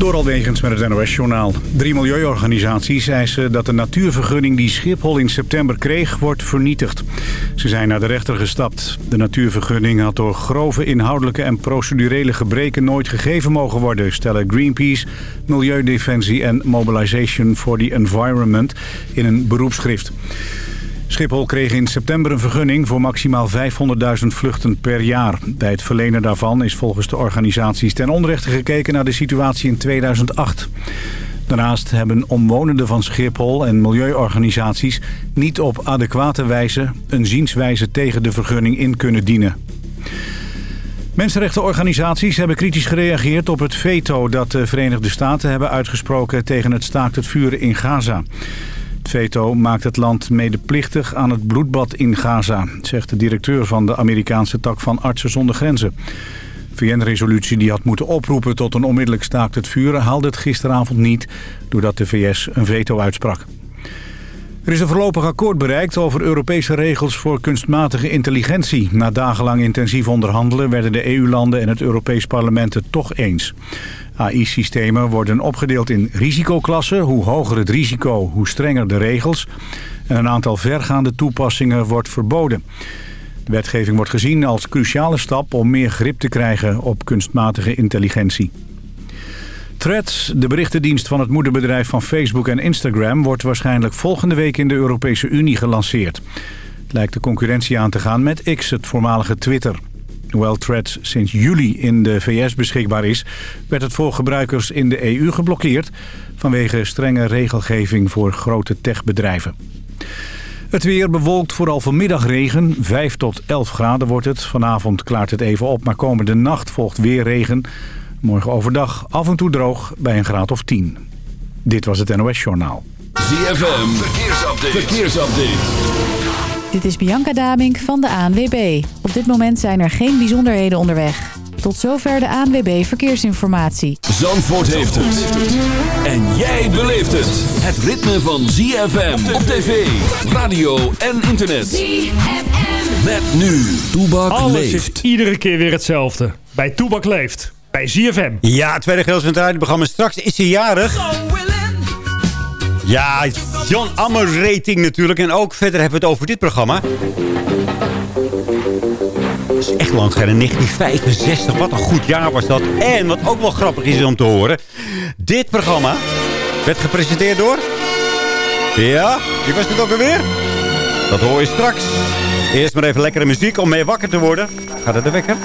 Door Alwegens met het NOS-journaal. Drie milieuorganisaties eisen dat de natuurvergunning die Schiphol in september kreeg wordt vernietigd. Ze zijn naar de rechter gestapt. De natuurvergunning had door grove inhoudelijke en procedurele gebreken nooit gegeven mogen worden, stellen Greenpeace, Milieudefensie en Mobilization for the Environment in een beroepsschrift. Schiphol kreeg in september een vergunning voor maximaal 500.000 vluchten per jaar. Bij het verlenen daarvan is volgens de organisaties ten onrechte gekeken naar de situatie in 2008. Daarnaast hebben omwonenden van Schiphol en milieuorganisaties niet op adequate wijze een zienswijze tegen de vergunning in kunnen dienen. Mensenrechtenorganisaties hebben kritisch gereageerd op het veto dat de Verenigde Staten hebben uitgesproken tegen het staakt het vuren in Gaza. Het veto maakt het land medeplichtig aan het bloedbad in Gaza, zegt de directeur van de Amerikaanse tak van Artsen zonder Grenzen. VN-resolutie die had moeten oproepen tot een onmiddellijk staakt het vuren haalde het gisteravond niet, doordat de VS een veto uitsprak. Er is een voorlopig akkoord bereikt over Europese regels voor kunstmatige intelligentie. Na dagenlang intensief onderhandelen werden de EU-landen en het Europees Parlement het toch eens. AI-systemen worden opgedeeld in risicoklassen. Hoe hoger het risico, hoe strenger de regels. En een aantal vergaande toepassingen wordt verboden. De wetgeving wordt gezien als cruciale stap om meer grip te krijgen op kunstmatige intelligentie. Threads, de berichtendienst van het moederbedrijf van Facebook en Instagram... wordt waarschijnlijk volgende week in de Europese Unie gelanceerd. Het lijkt de concurrentie aan te gaan met X, het voormalige Twitter. Hoewel Threads sinds juli in de VS beschikbaar is... werd het voor gebruikers in de EU geblokkeerd... vanwege strenge regelgeving voor grote techbedrijven. Het weer bewolkt, vooral vanmiddag regen. 5 tot 11 graden wordt het. Vanavond klaart het even op, maar komende nacht volgt weer regen. Morgen overdag af en toe droog bij een graad of 10. Dit was het NOS Journaal. ZFM, verkeersupdate. verkeersupdate. Dit is Bianca Damink van de ANWB. Op dit moment zijn er geen bijzonderheden onderweg. Tot zover de ANWB Verkeersinformatie. Zandvoort heeft het. En jij beleeft het. Het ritme van ZFM op tv, radio en internet. ZFM. Met nu, Toebak Alles leeft. is iedere keer weer hetzelfde. Bij Toebak leeft. Bij ZFM. Ja, tweede gedeelte van het radioprogramma. Straks is hij jarig. Ja, John Ammer rating natuurlijk. En ook verder hebben we het over dit programma. Dat is echt lang geleden. 1965. Wat een goed jaar was dat. En wat ook wel grappig is om te horen. Dit programma werd gepresenteerd door... Ja, wie was het ook alweer? Dat hoor je straks. Eerst maar even lekkere muziek om mee wakker te worden. Gaat het de wekker?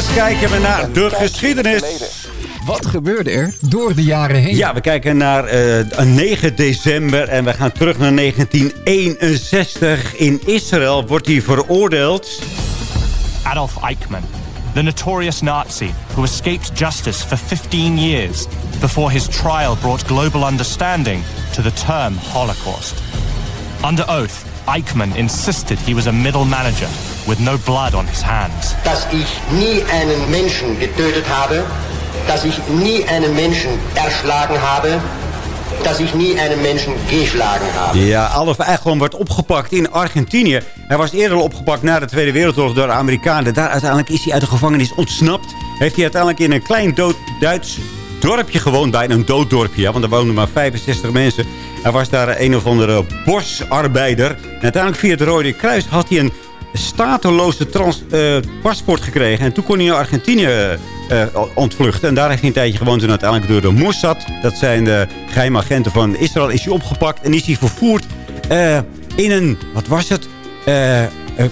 Eerst kijken we naar de geschiedenis. Wat gebeurde er door de jaren heen? Ja, we kijken naar eh, 9 december en we gaan terug naar 1961. In Israël wordt hij veroordeeld. Adolf Eichmann, the notorious Nazi who escaped justice for 15 years before his trial brought global understanding to the term Holocaust. Under oath, Eichmann insisted he was a middle manager with no blood on his hands. dass ich nie einen Menschen getötet habe, dass ich nie einen Menschen erschlagen habe, dass ich nie einen Menschen geschlagen habe. Ja, Adolf Eichmann wordt opgepakt in Argentinië. Hij was eerder al opgepakt na de Tweede Wereldoorlog door de Amerikanen. Daar uiteindelijk is hij uit de gevangenis ontsnapt. Heeft hij uiteindelijk in een klein dood Duits dorpje gewoond. Bijna een dooddorpje, ja, want er woonden maar 65 mensen. Hij was daar een of andere bosarbeider. En uiteindelijk via het Rode Kruis had hij een stateloze eh, paspoort gekregen. En toen kon hij naar Argentinië eh, ontvluchten. En daar heeft hij een tijdje gewoond. En uiteindelijk door de Mossad, dat zijn de geheime agenten van Israël, is hij opgepakt. En is hij vervoerd eh, in een, wat was het,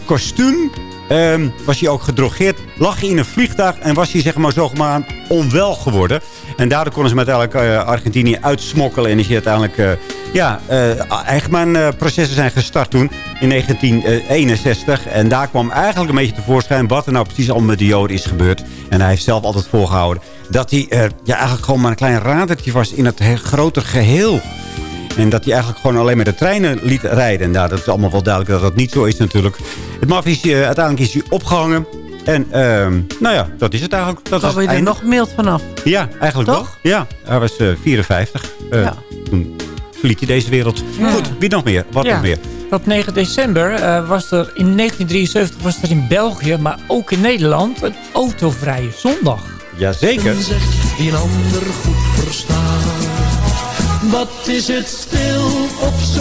kostuum. Ehm, was hij ook gedrogeerd, lag hij in een vliegtuig en was hij zeg maar zogenaamd onwel geworden. En daardoor konden ze hem uiteindelijk Argentinië uitsmokkelen. En is hij uiteindelijk, ja, uh, Eichmann-processen zijn gestart toen in 1961. En daar kwam eigenlijk een beetje tevoorschijn wat er nou precies al met de Joden is gebeurd. En hij heeft zelf altijd volgehouden dat hij eh, ja, eigenlijk gewoon maar een klein radertje was in het he- groter geheel. En dat hij eigenlijk gewoon alleen maar de treinen liet rijden. Nou, dat is allemaal wel duidelijk dat dat niet zo is natuurlijk. Het maf is, eh, uiteindelijk is hij opgehangen. En ehm, nou ja, dat is het eigenlijk. Dat was Kwam je er nog mild vanaf? Ja, eigenlijk Toch? wel. Ja, hij was eh, 54. Eh, Ja. Toen verliet hij deze wereld. Ja. Goed, wie nog meer? Wat Ja. nog meer? Op 9 december eh, was er in 1973 was er in België, maar ook in Nederland, een autovrije zondag. Jazeker. die een ander goed verstaat. Wat is het stil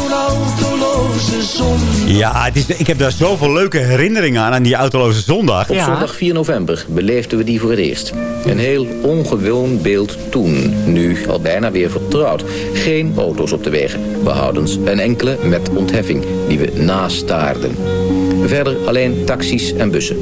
zo'n autoloze zon? Ja, het is, ik heb daar zoveel leuke herinneringen aan, aan die autoloze zondag. Op zondag 4 november beleefden we die voor het eerst. Een heel ongewoon beeld toen, nu al bijna weer vertrouwd. Geen auto's op de wegen, behoudens een enkele met ontheffing die we nastaarden. Verder alleen taxis en bussen.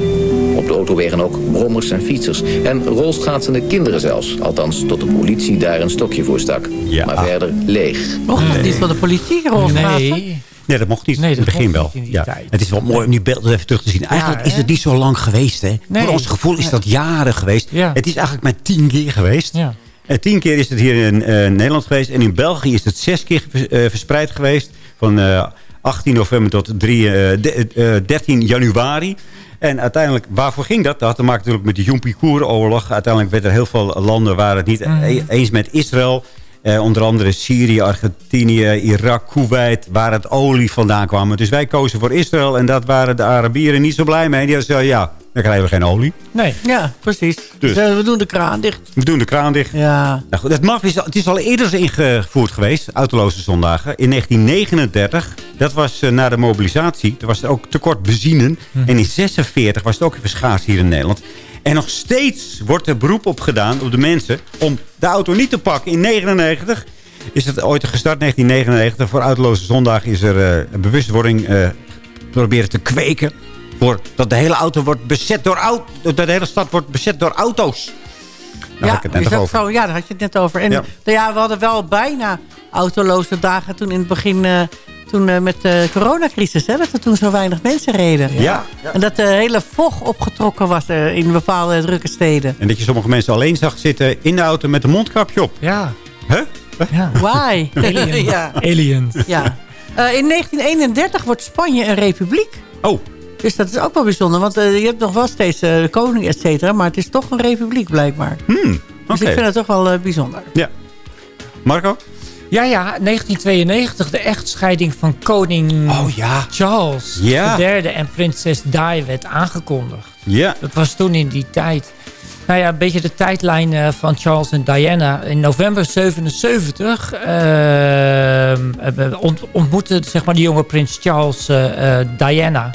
Op de autowegen ook brommers en fietsers. En rolschaatsende kinderen zelfs. Althans, tot de politie daar een stokje voor stak. Maar verder leeg. Mocht dat niet van de politie rolschaatsen? Nee. Nee, dat mocht niet. Nee, in het dat begin wel. ja. tijd. Het is wel mooi om die beelden even terug te zien. Eigenlijk hè? is het niet zo lang geweest. Hè? Nee. Voor ons gevoel is dat jaren geweest. Ja. Het is eigenlijk maar tien keer geweest. Ja. En tien keer is het hier in eh, Nederland geweest. En in België is het zes keer eh, verspreid geweest. Van eh, 18 november tot 3, eh, de- eh, 13 januari. En uiteindelijk, waarvoor ging dat? Dat had te maken natuurlijk met de Yom Kippur-oorlog. Uiteindelijk werden er heel veel landen waren het niet e- eens met Israël. Eh, onder andere Syrië, Argentinië, Irak, Kuwait, waar het olie vandaan kwam. Dus wij kozen voor Israël en dat waren de Arabieren niet zo blij mee. Die zeiden, ja, dan krijgen we geen olie. Nee. Ja, precies. Dus. Dus, eh, we doen de kraan dicht. We doen de kraan dicht. Ja. Nou goed, het, MAF is, het is al eerder ingevoerd geweest, autoloze zondagen. In 1939, dat was eh, na de mobilisatie. Toen was er ook tekort benzine. En in 46 was het ook even schaars hier in Nederland. En nog steeds wordt er beroep op gedaan op de mensen om de auto niet te pakken. In 99 is het ooit gestart, 1999. Voor autoloze zondag is er eh, een bewustwording eh, proberen te kweken. Voor dat de hele auto wordt bezet door auto, dat de hele stad wordt bezet door auto's. Had nog dat. Zo, ja, daar had je het net over. En Ja. nou ja, we hadden wel bijna autoloze dagen toen in het begin... eh, toen eh, met de coronacrisis, hè, dat er toen zo weinig mensen reden. Ja. En dat de hele vocht opgetrokken was eh, in bepaalde drukke steden. En dat je sommige mensen alleen zag zitten in de auto met een mondkapje op. Ja. Huh? Ja. Why? Alien. ja. Aliens. ja. Eh, in 1931 wordt Spanje een republiek. Oh. Dus dat is ook wel bijzonder. Want eh, je hebt nog wel steeds eh, de koning, et cetera. Maar het is toch een republiek blijkbaar. Hmm, Dus ik vind het toch wel eh, bijzonder. Ja. Marco? Ja, ja, 1992, de echtscheiding van koning Oh, ja. Charles Ja. III en prinses Di werd aangekondigd. Ja. Dat was toen in die tijd. Nou ja, een beetje de tijdlijn eh, van Charles en Diana. In november 77 ehm, hebben- ont, ontmoette zeg maar, de jonge prins Charles Diana.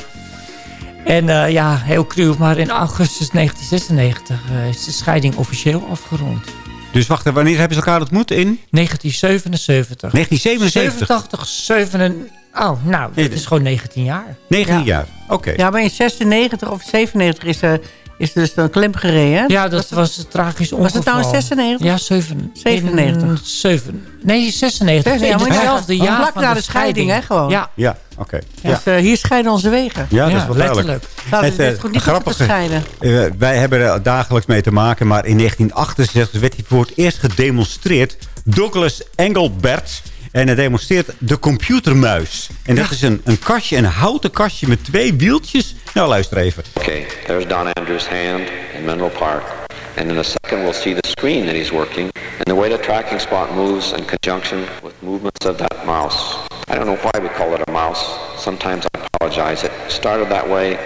En eh, ja, heel cruw, maar in augustus 1996 eh, is de scheiding officieel afgerond. Dus wacht, wanneer hebben ze elkaar ontmoet? In 1977. 1977? 87, 7... Oh, nou, dat is gewoon 19 jaar. 19 Ja. jaar. Oké. Ja, maar in 96 of 97 is, er is dus een klem gereden. Ja, dat was een tragisch ongeval. Was het nou in 96? Ja, 7, 97. in 7. Nee, 96. Ja, maar in hetzelfde ja, jaar vlak van na de, de scheiding, hè, gewoon. Ja, Ja, oké. Ja. Dus eh, hier scheiden onze wegen. Ja, dat is Ja, wel duidelijk. letterlijk. Nou, Het, eh, goed niet goed te grappige- scheiden. Eh, wij hebben er dagelijks mee te maken, maar in 1968 werd hij voor het eerst gedemonstreerd. Douglas Engelbert. En hij demonstreert de computermuis. En dat is een, een kastje, een houten kastje met twee wieltjes. Nou, luister even. Okay, there's Don Andrews' hand in Menlo Park. And in a second we'll see the screen that he's working and the way the tracking spot moves in conjunction with movements of that mouse. I don't know why we call it a mouse. Sometimes I apologize. It started that way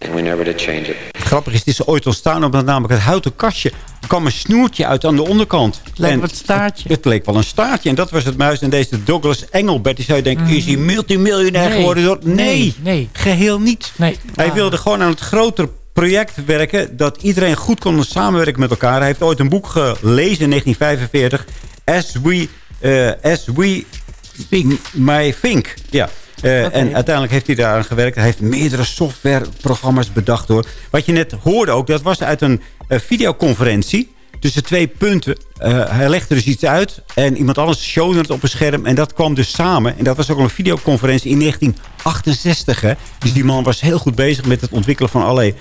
and we never did change it. Grappig is, het is ooit ontstaan omdat namelijk het houten kastje... er kwam een snoertje uit aan de onderkant. Lijkt En het staartje. Het leek wel een staartje en dat was het muis. En deze Douglas Engelbert, die zou je denken... is hij multimiljonair. Nee. geworden? door- Nee, Nee, nee. geheel niet. Nee. Hij wilde gewoon aan het grotere project werken... dat iedereen goed kon samenwerken met elkaar. Hij heeft ooit een boek gelezen in 1945... As We, eh, As We My Think. Ja. Eh, En uiteindelijk heeft hij daaraan gewerkt. Hij heeft meerdere softwareprogramma's bedacht hoor. Wat je net hoorde ook, dat was uit een eh, videoconferentie. Tussen twee punten. Hij legde dus iets uit. En iemand anders showde het op een scherm. En dat kwam dus samen. En dat was ook al een videoconferentie in 1968. Hè? Dus die man was heel goed bezig met het ontwikkelen van allerlei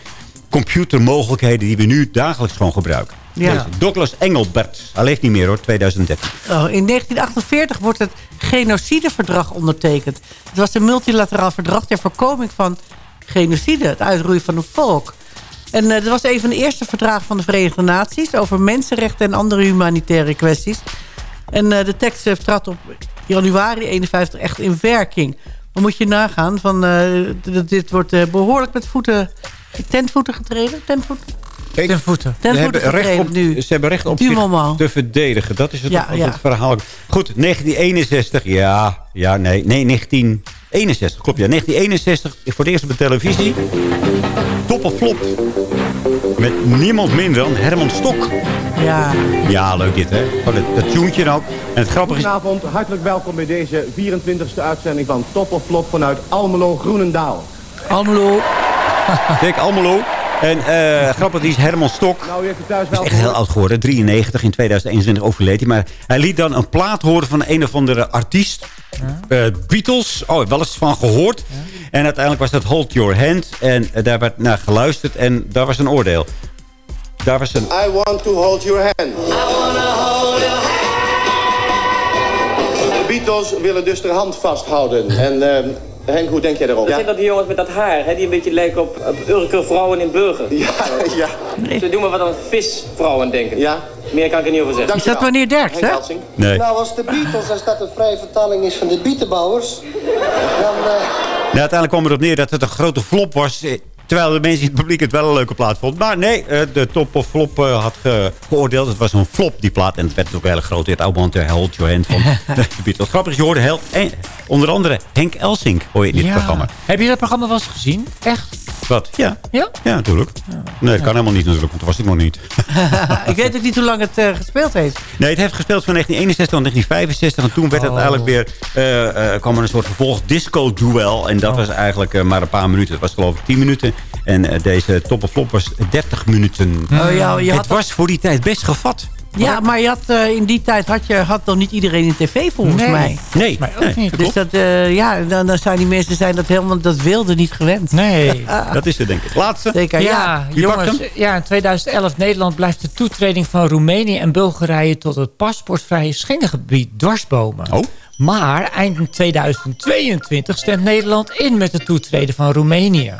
computermogelijkheden... die we nu dagelijks gewoon gebruiken. Ja. Deze Douglas Engelbert. Hij leeft niet meer hoor, 2013. Oh, in 1948 wordt het genocideverdrag ondertekend. Het was een multilateraal verdrag ter voorkoming van genocide. Het uitroeien van een volk. En eh, dat was een van de eerste verdragen van de Verenigde Naties... over mensenrechten en andere humanitaire kwesties. En eh, de tekst eh, trad op januari 51 echt in werking. Dan moet je nagaan, van, eh, d- dit wordt eh, behoorlijk met voeten, ten voeten getreden. Ten voeten? Ten voeten. Ten Ze voeten hebben, recht op, nu. ze hebben recht op zich te verdedigen. Dat is het, Ja, toch ja. het verhaal. Goed, 1961. Ja, ja, nee. Nee, 1961. Klopt, ja. 1961. Voor het eerst op de televisie. Top of flop. Met niemand minder dan Herman Stok. Ja. Ja, leuk dit, hè. Gewoon dat, dat tuentje ook. En het grappige is... Goedenavond, hartelijk welkom bij deze 24e uitzending van Top of Flop vanuit Almelo Groenendaal. Almelo. Kijk, Almelo. En eh grappig is Herman Stok. Nou, het thuis wel is echt heel oud geworden. 93, in 2021 overleed hij. Maar hij liet dan een plaat horen van een of andere artiest. Eh, Beatles. Oh, wel eens van gehoord. En uiteindelijk was dat Hold Your Hand. En eh, daar werd naar geluisterd. En daar was een oordeel. Daar was een... I want to hold your hand. De Beatles willen dus de hand vasthouden. En eh, Henk, hoe denk jij daarover? Dat zijn dat die jongens met dat haar, hè, die een beetje lijken op, op Urker vrouwen in Burger. Ja, ja. Ze doen maar wat aan visvrouwen denken. Ja. Meer kan ik er niet over zeggen. Is dat wanneer Derks, hè? Nee. Nou, als de Beatles, als dat een vrije vertaling is van de bietenbouwers, dan... eh, Nou, uiteindelijk kwam erop neer dat het een grote flop was. Terwijl de mensen in het publiek het wel een leuke plaat vonden. Maar nee, eh, de top of flop eh, had ge- geoordeeld. Het was een flop, die plaat. En het werd ook heel groot. Het album te Hold Your Hand van de Beatles. Grappig je hoorde heel, en, onder andere Henk Elsink hoor je in dit Ja. programma. Heb je dat programma wel eens gezien? Echt? Wat? Ja. Ja? Ja, natuurlijk. Nee, dat kan helemaal niet natuurlijk, want toen was ik nog niet. ik weet ook niet hoe lang het eh, gespeeld heeft. Nee, het heeft gespeeld van 1961 tot 1965. En toen werd het Oh. eigenlijk weer... eh, kwam er een soort vervolg disco-duel. En dat was eigenlijk maar een paar minuten. Het was geloof ik 10 minuten. En eh, deze top of flop was 30 minuten. Oh, ja, je het had- was voor die tijd best gevat. Ja, maar je had, eh, in die tijd had, je, had nog niet iedereen een tv volgens Nee. mij. Nee, Mij ook niet. Dus dat, eh, ja, dan, dan zijn die mensen zijn dat helemaal dat wilde niet gewend. Nee. Dat is het denk ik. Laatste. Zeker, ja. Jongens. Ja, in 2011 Nederland blijft de toetreding van Roemenië en Bulgarije tot het paspoortvrije Schengengebied dwarsbomen. Oh. Maar eind 2022 stemt Nederland in met de toetreden van Roemenië.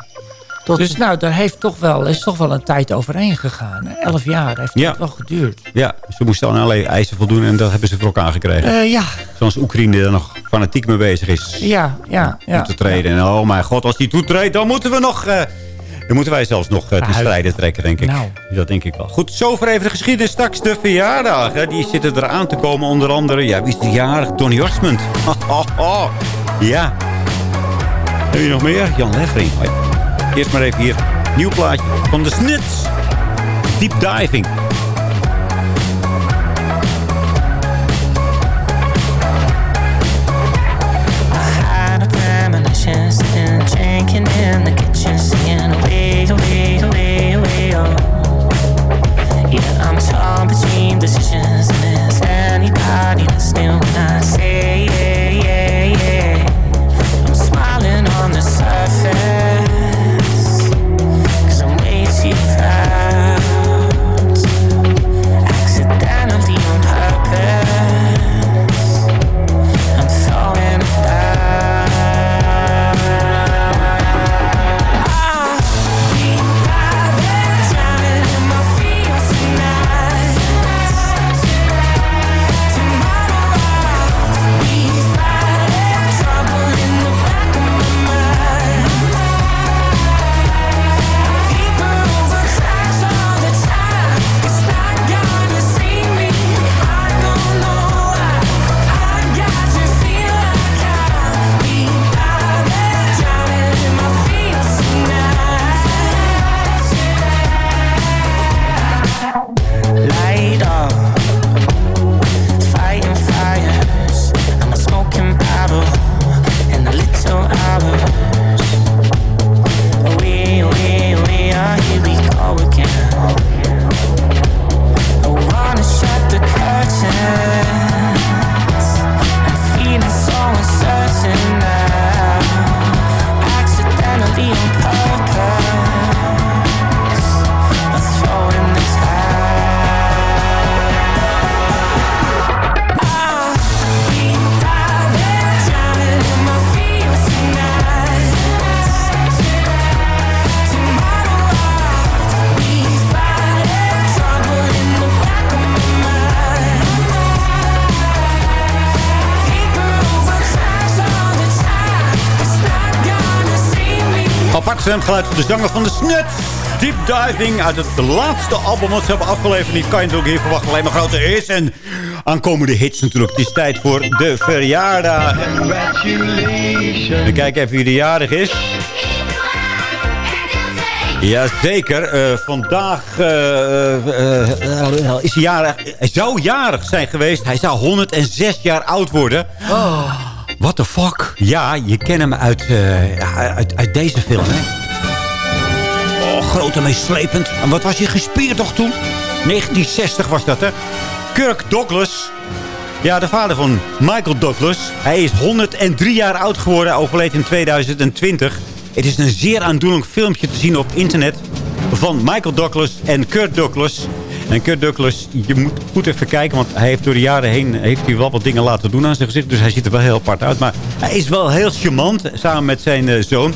Dus nou, daar heeft toch wel, is toch wel een tijd overheen gegaan. Elf jaar heeft Ja. het wel geduurd. Ja, ze moesten aan allerlei eisen voldoen. En dat hebben ze voor elkaar gekregen. Eh, ja, Zoals Oekraïne er nog fanatiek mee bezig is. ja, ja. ja. toe te treden. En oh mijn god, als die toetreedt, dan moeten we nog... eh, dan moeten wij zelfs nog eh, te Nou, strijden trekken, denk ik. nou. Dat denk ik wel. Goed, zover even de geschiedenis. Straks de verjaardagen. Die zitten eraan te komen. Onder andere, ja, wie is de jarig? Donny Osmond. ja. Heb je nog meer? Jan Leffering. Eerst maar even hier. Nieuw plaatje van de Snits. Deep Diving. Stemgeluid van de zanger van de Snut. Deep Diving uit het laatste album wat ze hebben afgeleverd. Die kan je natuurlijk hier verwachten. Alleen maar grote hits en aankomende hits natuurlijk. Het is tijd voor de verjaardag. We kijken even wie de jarig is. Jazeker. Uh, vandaag uh, uh, is hij jarig. Hij zou jarig zijn geweest. Hij zou 106 jaar oud worden. Oh. What the fuck? Ja, je kent hem uit, uit, uit, deze film, hè? Groot en meeslepend. En wat was hij gespierd toch toen? 1960 was dat, hè? Kirk Douglas. Ja, de vader van Michael Douglas. Hij is 103 jaar oud geworden. Overleed in 2020. Het is een zeer aandoenlijk filmpje te zien op internet... van Michael Douglas en Kurt Douglas. En Kurt Douglas, je moet goed even kijken... want hij heeft door de jaren heen heeft hij wel wat dingen laten doen aan zijn gezicht. Dus hij ziet er wel heel apart uit. Maar hij is wel heel charmant, samen met zijn uh, zoon.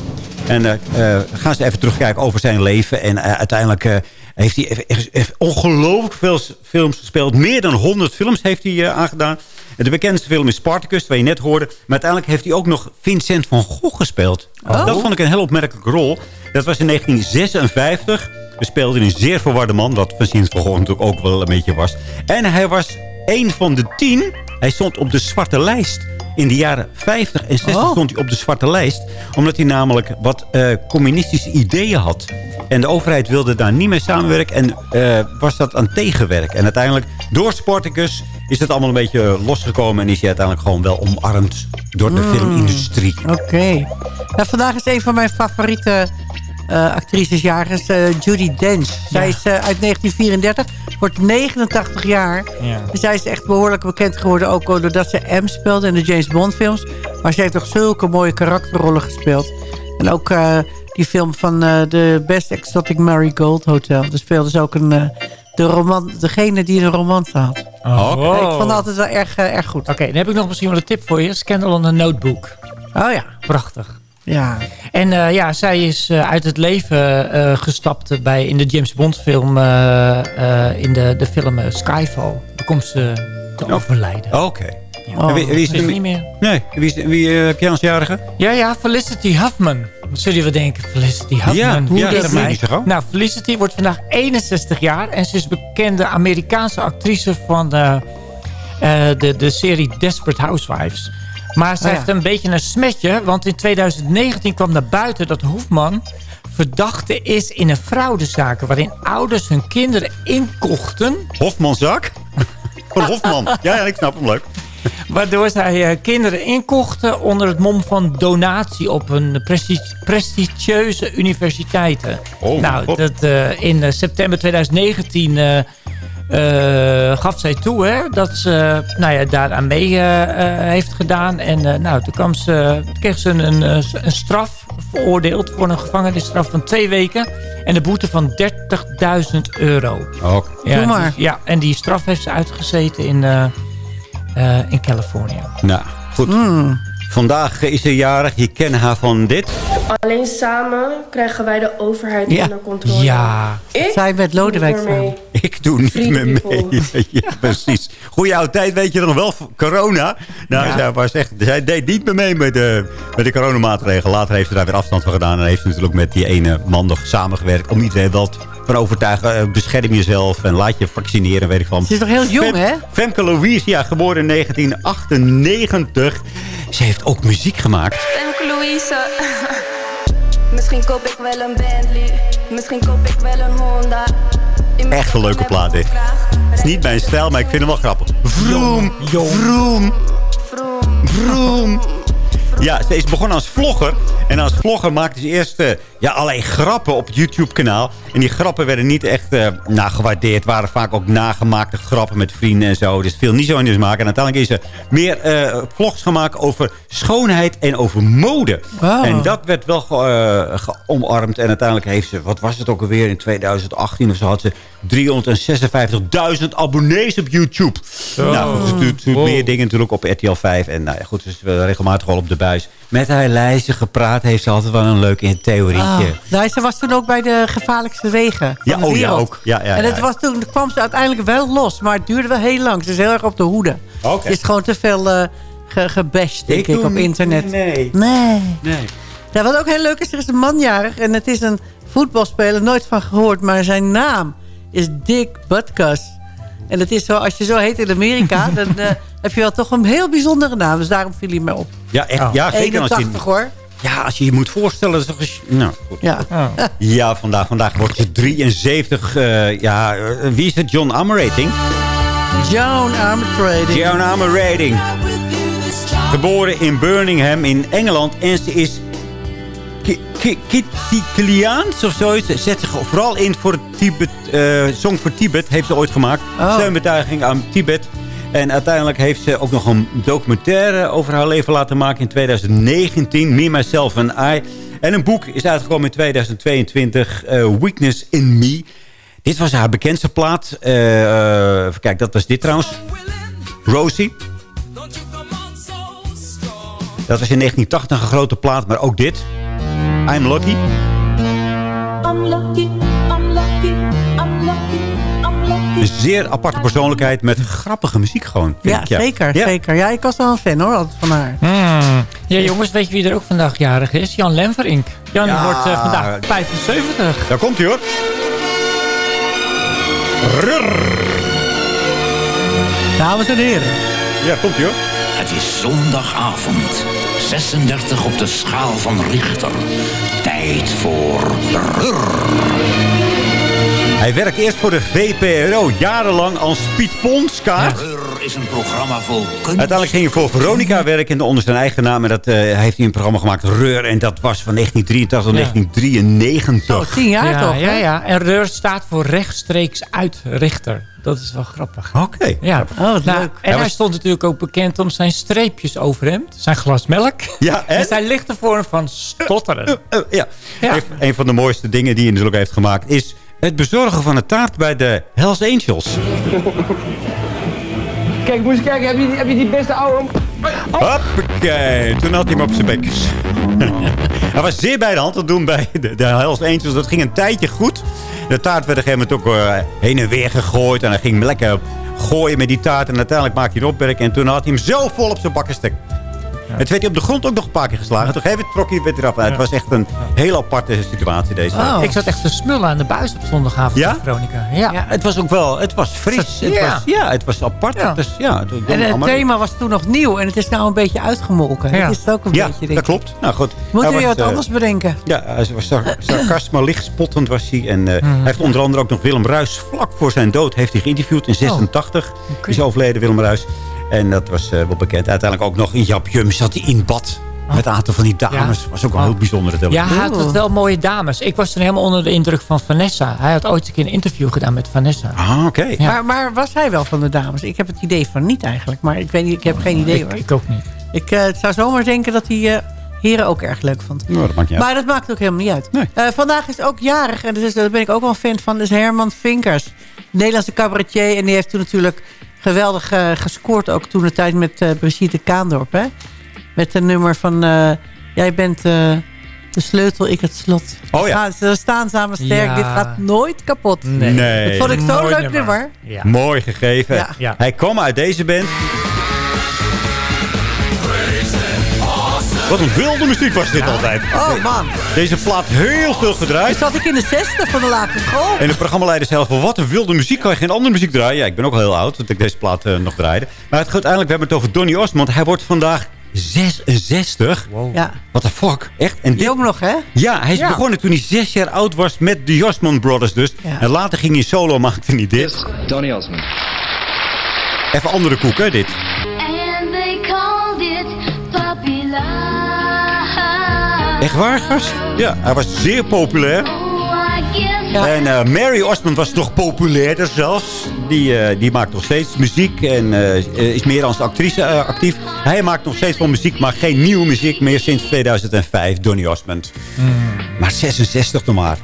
En uh, gaan ze even terugkijken over zijn leven. En uiteindelijk heeft hij ongelooflijk veel films gespeeld. Meer dan 100 films heeft hij aangedaan. De bekendste film is Spartacus, waar je net hoorde. Maar uiteindelijk heeft hij ook nog Vincent van Gogh gespeeld. Oh. Dat vond ik een heel opmerkelijke rol. Dat was in 1956. We speelden een zeer verwarde man, wat Vincent van Gogh natuurlijk ook wel een beetje was. En hij was een van de tien. Hij stond op de zwarte lijst. In de jaren 50 en 60 stond hij op de zwarte lijst. Omdat hij namelijk wat uh, communistische ideeën had. En de overheid wilde daar niet mee samenwerken. En uh, was dat aan tegenwerk. En uiteindelijk, door Spartacus, is het allemaal een beetje losgekomen. En is hij uiteindelijk gewoon wel omarmd door de Mm. filmindustrie. Oké. Nou, vandaag is een van mijn favoriete uh, actrices jarig. Uh, Judy Dench. Zij is uh, uit 1934. Wordt 89 jaar. Ja. Dus zij is echt behoorlijk bekend geworden. Ook doordat ze M speelde in de James Bond films. Maar ze heeft nog zulke mooie karakterrollen gespeeld. En ook uh, die film van de Best Exotic Marigold Hotel. Daar speelde ze ook een, de roman, degene die een romance had. Oh. Ik vond het altijd wel erg, erg goed. Oké, okay, dan heb ik nog misschien wel een tip voor je. Scandal on a Notebook. Oh ja. Prachtig. Ja. En uh, ja, zij is uh, uit het leven uh, gestapt bij, in de James Bond film, in de, de film Skyfall. Daar komt ze te oh. overlijden. Oké. Okay. Ja. Oh, wie, wie is het niet meer? Nee, wie, is, wie heb jij als jarige? Ja, ja, Felicity Huffman. Dan zul je wel denken, Felicity Huffman. Ja, hoe ja, is dat mij? Nou, Felicity wordt vandaag 61 jaar. En ze is bekende Amerikaanse actrice van de, de, de serie Desperate Housewives. Maar ze Oh ja. heeft een beetje een smetje. Want in 2019 kwam naar buiten dat Hofman verdachte is in een fraudezaak... waarin ouders hun kinderen inkochten. Hofmanzak? Van Hofman. Ja, ja, ik snap hem leuk. Waardoor zij uh, kinderen inkochten onder het mom van donatie op een presti prestigieuze universiteiten. Oh, nou, God. dat, uh, in uh, september 2019 gaf zij toe hè, dat ze nou ja, daaraan mee heeft gedaan. En nou, toen, kwam ze, toen kreeg ze een, een, een straf veroordeeld voor een gevangenisstraf van twee weken. En een boete van 30.000 euro. Oh. Ja, Doe maar. die- ja, en die straf heeft ze uitgezeten in, eh, eh, in Californië. Nou, goed. Hmm. Vandaag is ze jarig. Je kent haar van dit. Alleen samen krijgen wij de overheid Ja. onder controle. Ja. Ik Zij met Lodewijk doe mee. Ik doe niet Free meer mee. ja, precies. Goeie oude tijd, weet je nog wel. Corona. Nou, Ja. zij, was echt, zij deed niet meer mee met de, met de coronamaatregelen. Later heeft ze daar weer afstand van gedaan. En heeft ze natuurlijk met die ene man nog samengewerkt. Om iedereen wel van overtuigen. eh, bescherm jezelf en laat je vaccineren. Weet ik van. Ze is nog heel jong, Fem- hè? Femke Louise, ja, geboren in 1998. Ze heeft ook muziek gemaakt. Femke Louise. Misschien koop ik wel een Bentley. Misschien koop ik wel een Honda. Echt een leuke plaat dit. Het is niet mijn stijl, maar ik vind hem wel grappig. Vroom, vroom, vroom. Ja, ze is begonnen als vlogger. En als vlogger maakte ze eerst eh, ja, allerlei grappen op het YouTube-kanaal. En die grappen werden niet echt eh nou, gewaardeerd. waren vaak ook nagemaakte grappen met vrienden en zo. Dus veel niet zo in de smaak. En uiteindelijk is ze meer eh, vlogs gemaakt over schoonheid en over mode. Oh. En dat werd wel eh, ge- omarmd. En uiteindelijk heeft ze, wat was het ook alweer, in 2018 of zo had ze 356.000 abonnees op YouTube. Nou, ze doet, doet Wow. meer dingen natuurlijk op RTL 5. En nou ja, goed, ze is regelmatig wel op de buis. Met haar lijstje gepraat heeft ze altijd wel een leuk theorietje. Ah. Nou, ze was toen ook bij de gevaarlijkste wegen Ja, de oh ja, ook. Ja, ja, en het was toen kwam ze uiteindelijk wel los. Maar het duurde wel heel lang. Ze is heel erg op de hoede. Oké. Ze is gewoon te veel ge gebashed, denk ik, op internet. Nee. Nee. Nee. Ja, wat ook heel leuk is, er is een man jarig. En het is een voetbalspeler, nooit van gehoord. Maar zijn naam is Dick Butkus. En het is zo, als je zo heet in Amerika... dan eh, heb je wel toch een heel bijzondere naam. Dus daarom viel hij me op. Ja, echt, ja zeker als je... 81 hoor. Ja, als je je moet voorstellen... Dat is toch eens- nou, goed. Ja. Ja, vandaag, vandaag wordt ze 73. eh, ja, eh, wie is het? John Armour rating? Joan Armour Trading. Joan Armour rating. Geboren in Birmingham in Engeland. En ze is Ki- Ki- Kitikliaans of zoiets. Ze Zet zich vooral in voor het Tibet. eh Song voor Tibet heeft ze ooit gemaakt. Oh. Steunbetuiging aan Tibet. En uiteindelijk heeft ze ook nog een documentaire over haar leven laten maken in 2019. Me, Myself and I. En een boek is uitgekomen in 2022. eh, Weakness in Me. Dit was haar bekendste plaat. Eh, eh, kijken, dat was dit trouwens. Rosie. Dat was in 1980 een grote plaat, maar ook dit. I'm lucky, I'm lucky, zeer aparte persoonlijkheid met grappige muziek gewoon. vind Ja, ik, zeker, Ja. zeker. Ja, ik was wel een fan hoor, altijd van haar. Hmm. Ja, jongens, weet je wie er ook vandaag jarig is? Jan Lemverink. Jan Ja. wordt eh, vandaag 75. Daar komt hij hoor. Dames en heren. Ja, komt hij hoor. Het is zondagavond. 36 op de schaal van Richter. Tijd voor... Hij werkt eerst voor de VPRO. Jarenlang als Piet Ponskaart. Rur is een programma vol kunst. Uiteindelijk ging hij voor Veronica werken en onder zijn eigen naam. En dat eh, heeft hij een programma gemaakt, Reur. En dat was van 1983 tot Ja. 1993. Oh, tien jaar ja, toch? Ja, ja. En Reur staat voor rechtstreeks uitrichter. Dat is wel grappig. Oké. Ja. Oh, wat Nou, leuk. En Hij was- stond natuurlijk ook bekend om zijn streepjes overhemd. Zijn glas melk. Ja, en? En zijn lichte vorm van stotteren. Eh, ja. Ja. Een- Een van de mooiste dingen die hij natuurlijk heeft gemaakt... is het bezorgen van een taart bij de Hells Angels. Kijk, moest kijken, heb je, die- heb je die beste oude... Hoppakee, toen had hij hem op zijn bek. hij was zeer bij de hand te doen bij de, de Hells Angels. Dat ging een tijdje goed. De taart werd op een gegeven moment ook eh, heen en weer gegooid. En hij ging lekker gooien met die taart. En uiteindelijk maakte hij een opmerking. En toen had hij hem zo vol op zijn bakkenstek. Het werd hij op de grond ook nog een paar keer geslagen. Toen even trok hij weer eraf. uit. Het was echt een hele aparte situatie deze. Oh. Ik zat echt te smullen aan de buis op zondagavond Ja? Veronica. Ja. Ja, het was ook wel, het was fris. Het Ja. was, ja, het was apart. Ja. Het was, ja, het was En het allemaal- thema was toen nog nieuw. En het is nou een beetje uitgemolken. Ja. Dat is het ook een Ja, beetje, denk dat klopt. Nou goed. Moeten was, wat eh, anders bedenken? Ja, hij was sar sarcasme, licht spottend was hij. En eh, Mhm. hij heeft onder andere ook nog Willem Ruis vlak voor zijn dood heeft hij geïnterviewd in 86. Is overleden, Willem Ruis. En dat was eh, wel bekend. Uiteindelijk ook nog in Jap Jum zat hij in bad. Met een aantal van die dames. Was ook wel Oh. heel bijzonder. Dat Ja, hij had het wel mooie dames. Ik was toen helemaal onder de indruk van Vanessa. Hij had ooit een keer een interview gedaan met Vanessa. Ah, oké. Ja. Maar, maar was hij wel van de dames? Ik heb het idee van niet eigenlijk. Maar ik, weet niet, ik heb geen idee Ik, hoor. ik ook niet. Ik eh, zou zomaar denken dat hij eh, heren ook erg leuk vond. Nou, dat maakt niet uit. Maar dat maakt ook helemaal niet uit. Nee. Eh, vandaag is ook jarig, en dat is- daar ben ik ook wel fan van, is Herman Vinkers. Nederlandse cabaretier. En die heeft toen natuurlijk geweldig eh, gescoord. Ook toen de tijd met eh, Brigitte Kaandorp. Hè? Met een nummer van... eh, Jij bent eh, de sleutel, ik het slot. Oh ja. Ze staan samen sterk. Ja. Dit gaat nooit kapot. Nee. Nee. Dat vond ik zo'n leuk nummer. nummer. Ja. Mooi gegeven. Ja. Ja. Hij kwam uit deze band. Wat een wilde muziek was dit altijd. Oh man. Deze plaat heel veel gedraaid. zat ik in de zesde van de lagere school. En de programmaleider zelf van wat een wilde muziek. Kan je geen andere muziek draaien? Ja, ik ben ook al heel oud. Dat ik deze plaat eh, nog draaide. Maar het, uiteindelijk, we hebben het over Donny Osmond. Hij wordt vandaag 66. Ja. What the fuck? Echt? En dit, Jong nog, hè? ja, hij is Ja. begonnen toen hij zes jaar oud was met de Osmond Brothers dus. Ja. En later ging hij solo, maakte hij dit. Donny Osmond. Even andere koek, hè, dit. And they called it Love. Echt waar, gast? Ja, hij was zeer populair. Oh, Ja. En eh, Mary Osmond was nog populairder zelfs. Die, eh, die maakt nog steeds muziek en eh, is meer als actrice actief. Hij maakt nog steeds wel muziek, maar geen nieuwe muziek meer sinds 2005. Donny Osmond. Maar 66 nog maar.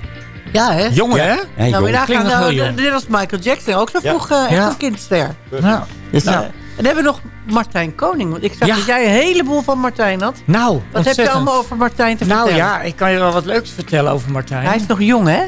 Ja, hè? Jongen, Ja. hè? Ja, nou, jong. maar daar Klinkt nog heel jong. Dit was Michael Jackson, ook zo Ja. vroeg echt Ja. een kindster. Nou, Dus, nou, en dan hebben we nog Martijn Koning. Want ik zag Ja. dat jij een heleboel van Martijn had. nou Wat heb je allemaal over Martijn te Nou vertellen? ja, ik kan je wel wat leuks vertellen over Martijn. Hij is nog jong, hè?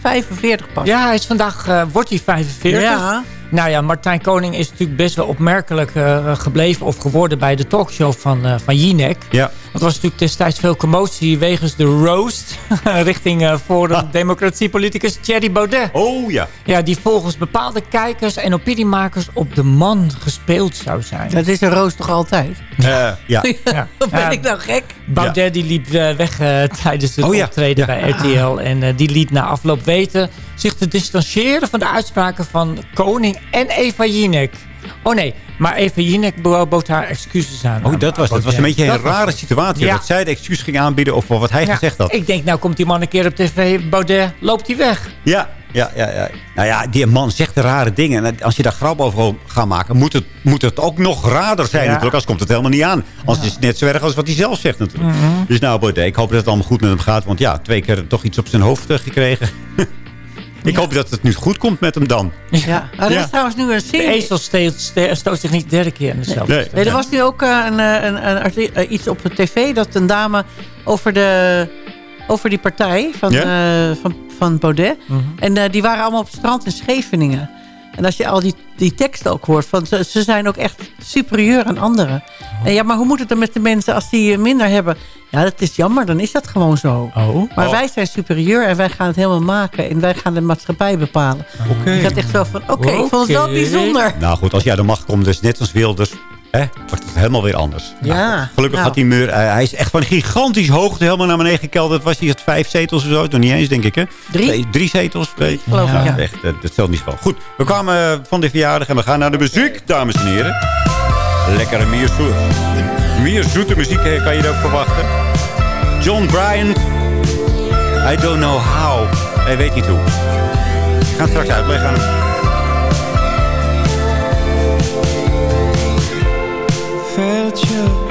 45 pas. Ja, hij is vandaag, eh, wordt hij 45. Ja. Nou ja, Martijn Koning is natuurlijk best wel opmerkelijk eh, gebleven of geworden bij de talkshow van, eh van Jinek. Ja. Want er was natuurlijk destijds veel commotie wegens de roast... richting uh, Forum Democratie-politicus Thierry Baudet. Oh ja. Ja, die volgens bepaalde kijkers en opiniemakers op de man gespeeld zou zijn. Dat is een roos toch altijd? Uh, ja. ja. ben ik nou gek? Baudet die liep uh, weg uh, tijdens het Oh, ja. optreden Ja. bij RTL. En uh, die liet na afloop weten zich te distancieren van de uitspraken van Koning en Eva Jinek. Oh nee, maar Eva Jinek bo- bood haar excuses aan. Oh, dat was, dat was een beetje een rare situatie. Dat zij de excuus ging aanbieden of wat hij gezegd had. Ik denk, nou komt die man een keer op tv, Baudet, loopt hij weg. Ja, ja, ja, ja. Nou ja, die man zegt rare dingen. En als je daar grap over gaan maken, moet het, moet het ook nog raarder zijn Ja. natuurlijk. Anders komt het helemaal niet aan. Anders is het net zo erg als wat hij zelf zegt natuurlijk. Mhm. Dus nou, Baudet, ik hoop dat het allemaal goed met hem gaat. Want ja, twee keer toch iets op zijn hoofd eh, gekregen. ik hoop dat het nu goed komt met hem dan. Ja. Ah, er Ja. is trouwens nu een De serie... ezel stoot zich niet de derde keer in dezelfde Nee. er was nu ook eh, een, eh, een, een, arti- eh, iets op de tv... dat een dame over, de, over die partij van, Ja? eh, van, van Baudet... Mhm. en eh, die waren allemaal op het strand in Scheveningen. En als je al die, die teksten ook hoort... Van, ze, ze zijn ook echt superieur aan anderen. Oh. En ja, maar hoe moet het dan met de mensen als die minder hebben? Ja, dat is jammer, dan is dat gewoon zo. Oh. Maar Oh. wij zijn superieur en wij gaan het helemaal maken. En wij gaan de maatschappij bepalen. Oké. Ik had echt zo van, oké, ik vond het wel bijzonder. Nou goed, als jij de macht komt, dus net als Wilders... Hè, wordt het helemaal weer anders. Ja, Gelukkig nou. had die muur... eh, hij is echt van gigantisch hoogte helemaal naar beneden gekelderd. Was hij het vijf zetels of zo? Nog niet eens, denk ik, hè? Drie? Drie zetels? Twee? geloof Ja, ja. Echt, eh, dat stelt niet veel. Goed, we kwamen eh, van de verjaardag en we gaan naar de muziek, dames en heren. Lekkere meer, zoe- meer zoete muziek kan je er ook verwachten. John Bryant. I don't know how. Hij weet niet hoe. Ik ga het straks uitleggen. Aan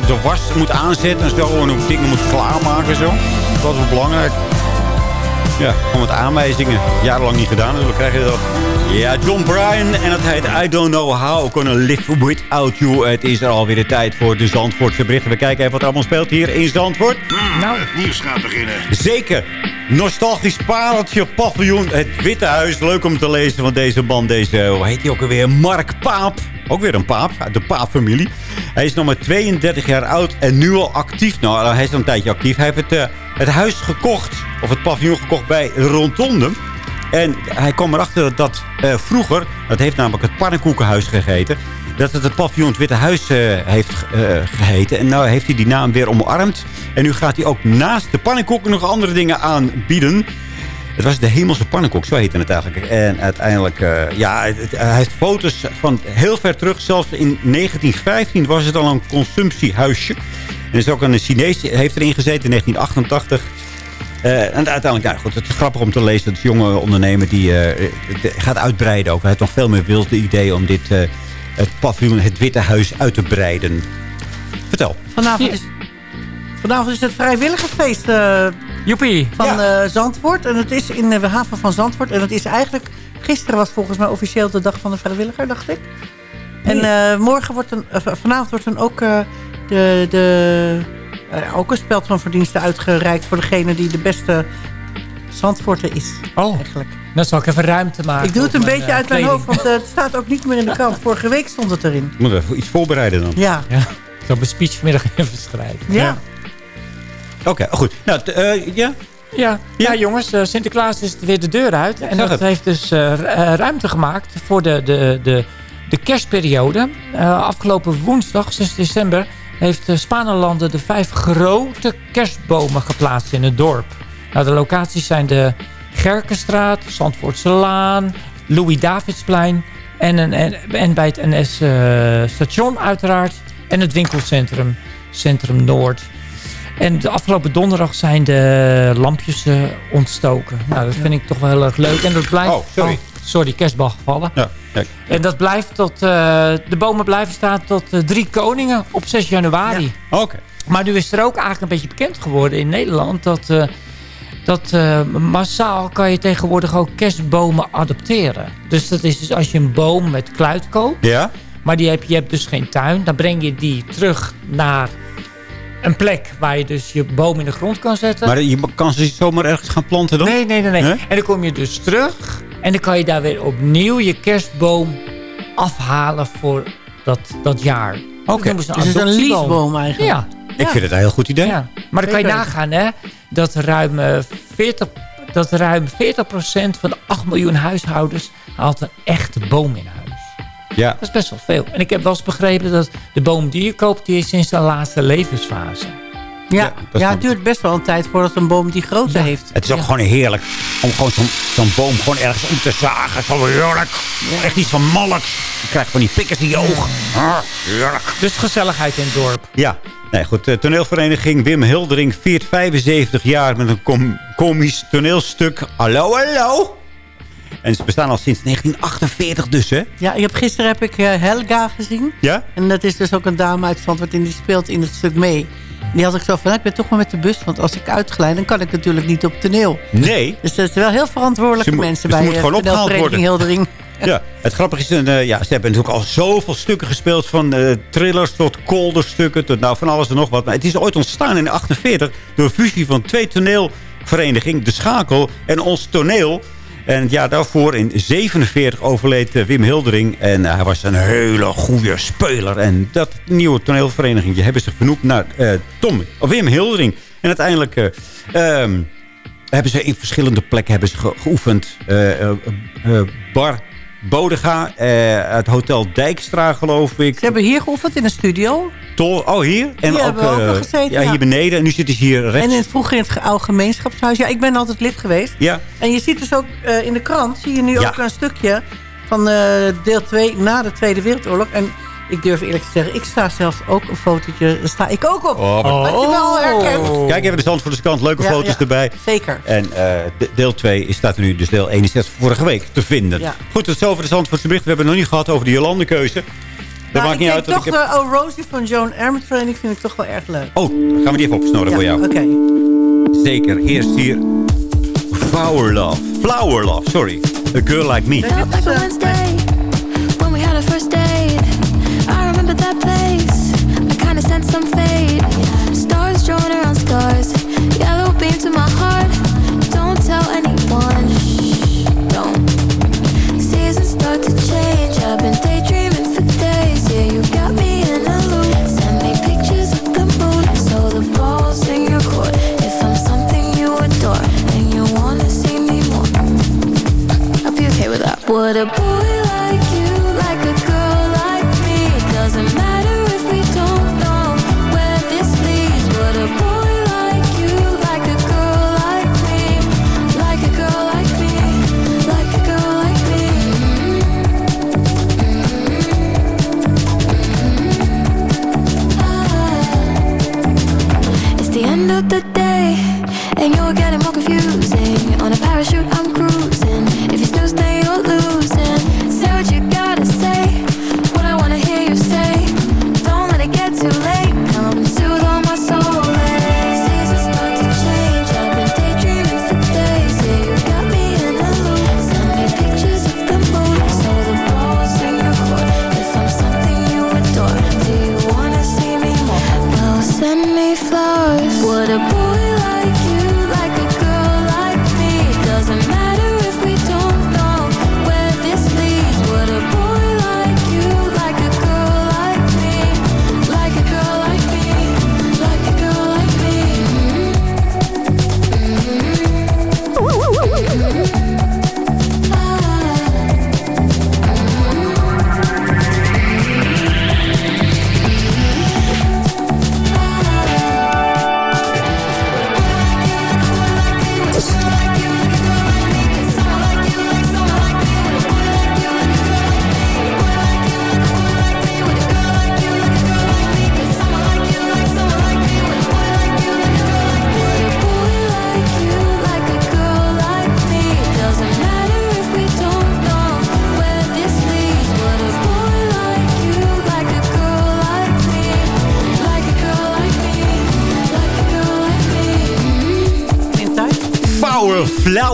de was moet aanzetten en zo. En hoe dingen moet klaarmaken en zo. Dat is wel belangrijk. Ja, gewoon wat aanwijzingen. Jarenlang niet gedaan, dus dan krijg je dat. Ja, John Bryan en het heet I Don't Know How I Gonna Live Without You. Het is er alweer de tijd voor de Zandvoortse berichten. We kijken even wat er allemaal speelt hier in Zandvoort. nou, het nieuws gaat beginnen. Zeker. Nostalgisch pareltje, paviljoen, het Witte Huis. Leuk om te lezen van deze man. Deze, hoe heet hij ook alweer? Mark Paap. Ook weer een paap, uit de paapfamilie. Hij is nog maar 32 jaar oud en nu al actief. Nou, hij is al een tijdje actief. Hij heeft het, eh, huis gekocht, of het paviljoen gekocht bij Rondonde. En hij kwam erachter dat eh, vroeger, dat heeft namelijk het pannenkoekenhuis gegeten... dat het het paviljoen het Witte Huis eh, heeft eh, geheten. En nou heeft hij die naam weer omarmd. En nu gaat hij ook naast de pannenkoeken nog andere dingen aanbieden... Het was de hemelse pannenkoek, zo heette het eigenlijk. En uiteindelijk, eh, ja, het- het- hij heeft foto's van heel ver terug. Zelfs in 1915 was het al een consumptiehuisje. En er is ook een Chinees, heeft erin gezeten in 1988. Eh, en uiteindelijk, ja, goed, het is grappig om te lezen. Dat is een jonge ondernemer die eh, gaat uitbreiden ook. Hij heeft nog veel meer wilde ideeën om dit, eh, het paviljoen, het Witte Huis, uit te breiden. Vertel. Vanavond, is, vanavond is het vrijwilligersfeest eh, Joepie. van eh, Zandvoort. En het is in de haven van Zandvoort. En het is eigenlijk... Gisteren was volgens mij officieel de dag van de vrijwilliger, dacht ik. En eh, morgen wordt een, vanavond wordt dan ook, eh, de, de, eh, ook een speld van verdiensten uitgereikt... voor degene die de beste Zandvoorter is. Oh, eigenlijk. dan zal ik even ruimte maken. Ik doe het een beetje uit mijn hoofd, want het staat ook niet meer in de krant. Vorige week stond het erin. Moet even iets voorbereiden dan. Ja. Ja, ik zal mijn speech vanmiddag even schrijven. Ja. Oké, goed. Nou, eh, ja? Ja, ja. jongens, eh, Sinterklaas is weer de deur uit. En dat het. heeft dus eh, ru- ruimte gemaakt voor de, de, de, de kerstperiode. Afgelopen woensdag, 6 december, heeft Spanelanden de vijf grote kerstbomen geplaatst in het dorp. Nou, de locaties zijn de Gerkenstraat, Zandvoortse Laan, Louis-Davidsplein... En, en, en, en bij het NS-station uiteraard. En het winkelcentrum, Centrum Noord. En de afgelopen donderdag zijn de lampjes eh, ontstoken. Nou, dat vind ik toch wel heel erg leuk. En dat blijft... Oh, sorry. sorry, kerstbal gevallen. Ja, kijk. En dat blijft tot... eh, de bomen blijven staan tot eh, drie koningen op 6 januari. Oké. Maar nu is er ook eigenlijk een beetje bekend geworden in Nederland... dat, dat massaal kan je tegenwoordig ook kerstbomen adopteren. Dus dat is dus als je een boom met kluit koopt... Ja? maar die heb, je hebt dus geen tuin... dan breng je die terug naar een plek waar je dus je boom in de grond kan zetten. Maar je kan ze zomaar ergens gaan planten dan? Nee, nee, nee. nee. En dan kom je dus terug. En dan kan je daar weer opnieuw je kerstboom afhalen voor dat, dat jaar. Oké. Dus het is een leaseboom eigenlijk. Ja. Ik vind het een heel goed idee. ja. Maar dan kan je nagaan hè, dat ruim, eh, 40, dat ruim 40% van de 8 miljoen huishoudens haalt een echte boom in huis. Ja. Dat is best wel veel. En ik heb wel eens begrepen dat de boom die je koopt, die is in zijn laatste levensfase. Ja, ja, het duurt best wel een tijd voordat een boom die grootte heeft. Het is ook gewoon heerlijk om gewoon zo'n boom gewoon ergens om te zagen. Zo heerlijk. Echt iets van malk. Je krijgt van die pikkers in je ogen. Ah, heerlijk. Dus gezelligheid in het dorp. Ja, nee, goed. De toneelvereniging Wim Hildering viert 75 jaar met een komisch toneelstuk. Hallo, hallo. En ze bestaan al sinds 1948 dus, hè? Ja, ik heb, gisteren heb ik eh, Helga gezien. Ja? En dat is dus ook een dame uit Zandvoort en die speelt in het stuk mee. Die had ik zo van, ik ben toch maar met de bus. Want als ik uitglijd, dan kan ik natuurlijk niet op toneel. Nee. Dus dat is wel heel verantwoordelijke Ze mensen ze bij moet eh, gewoon opgehaald worden. Hildering. Ja, het grappige is, eh, ja, ze hebben natuurlijk al zoveel stukken gespeeld. Van thrillers tot kolderstukken, tot nou van alles en nog wat. Maar het is ooit ontstaan in 1948 door fusie van twee toneelverenigingen. De Schakel en Ons Toneel. En jaar daarvoor, in 47, overleed eh, Wim Hildering. En eh, hij was een hele goede speler. En dat nieuwe toneelvereniging hebben zich vernoemd naar eh, Tom, of Wim Hildering. En uiteindelijk... eh, ehm, hebben ze in verschillende plekken hebben ze ge- geoefend. Bar Bodega, eh, het Hotel Dijkstra geloof ik. Ze hebben hier geoefend in de studio. Tol, oh, hier? En Hier we ook eh, gezeten, Ja, ja. hier beneden. En nu zitten ze hier rechts. En in het, vroeger in het oude gemeenschapshuis. Ja, ik ben altijd lid geweest. Ja. En je ziet dus ook eh, in de krant, zie je nu Ja. ook een stukje van eh, deel 2 na de Tweede Wereldoorlog. En ik durf eerlijk te zeggen, ik sta zelfs ook een fotootje, daar sta ik ook op. Oh, wat- Wat je wel herkent. Kijk even de Zandvoortse kant. Leuke Ja, foto's ja. erbij. Zeker. En eh, de- deel 2 staat er nu, dus deel 1 is net vorige week te vinden. Ja. Goed, tot zover de Zandvoortse bericht. We hebben het nog niet gehad over de Jolandekeuze. Dat Nou, maakt niet ik uit. denk dat toch ik heb... de Oh Rosie van Joan Armatrading vind ik toch wel erg leuk. Oh, dan gaan we die even opsnorren voor jou. Oké. Zeker. Eerst hier Flower Love. Flower Love, sorry. A Girl Like Me. Okay with that. Would a boy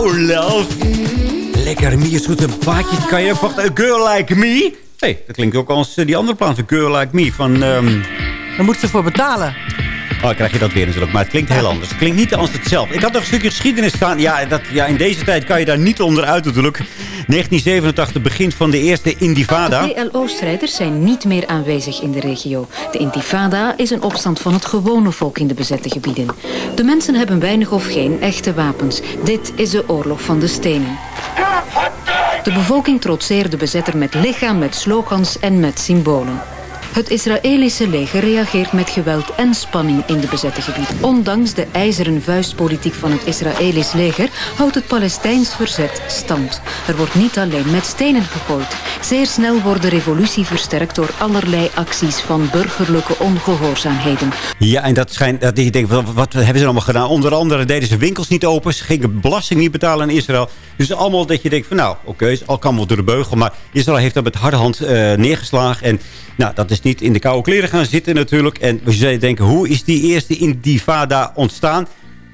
Flower love. Lekker mierzoete plaatjes. Kan je ook wachten? A Girl Like Me? hey, dat klinkt ook als eh, die andere plaat van Girl Like Me. Van, ehm, Daar moeten ze voor betalen. Oh, dan krijg je dat weer natuurlijk. Maar het klinkt heel anders. Het klinkt niet als hetzelfde. Ik had nog een stukje geschiedenis staan. Ja, dat, ja, in deze tijd kan je daar niet onderuit natuurlijk. 1987, begin van de eerste Indivada. De VLO-strijders zijn niet meer aanwezig in de regio. De intifada is een opstand van het gewone volk in de bezette gebieden. De mensen hebben weinig of geen echte wapens. Dit is de oorlog van de stenen. De bevolking trotseert de bezetter met lichaam, met slogans en met symbolen. Het Israëlische leger reageert met geweld en spanning in de bezette gebieden. Ondanks de ijzeren vuistpolitiek van het Israëlisch leger houdt het Palestijns verzet stand. Er wordt niet alleen met stenen gegooid. Zeer snel wordt de revolutie versterkt door allerlei acties van burgerlijke ongehoorzaamheden. Ja, en dat schijnt dat je denkt, wat, wat hebben ze allemaal gedaan? Onder andere deden ze winkels niet open. Ze gingen belasting niet betalen in Israël. Dus allemaal dat je denkt van nou, oké, al kan wel door de beugel. Maar Israël heeft dat met harde hand eh, neergeslagen. En nou, dat is niet in de koude kleren gaan zitten natuurlijk. En we zullen denken, hoe is die eerste intifada ontstaan?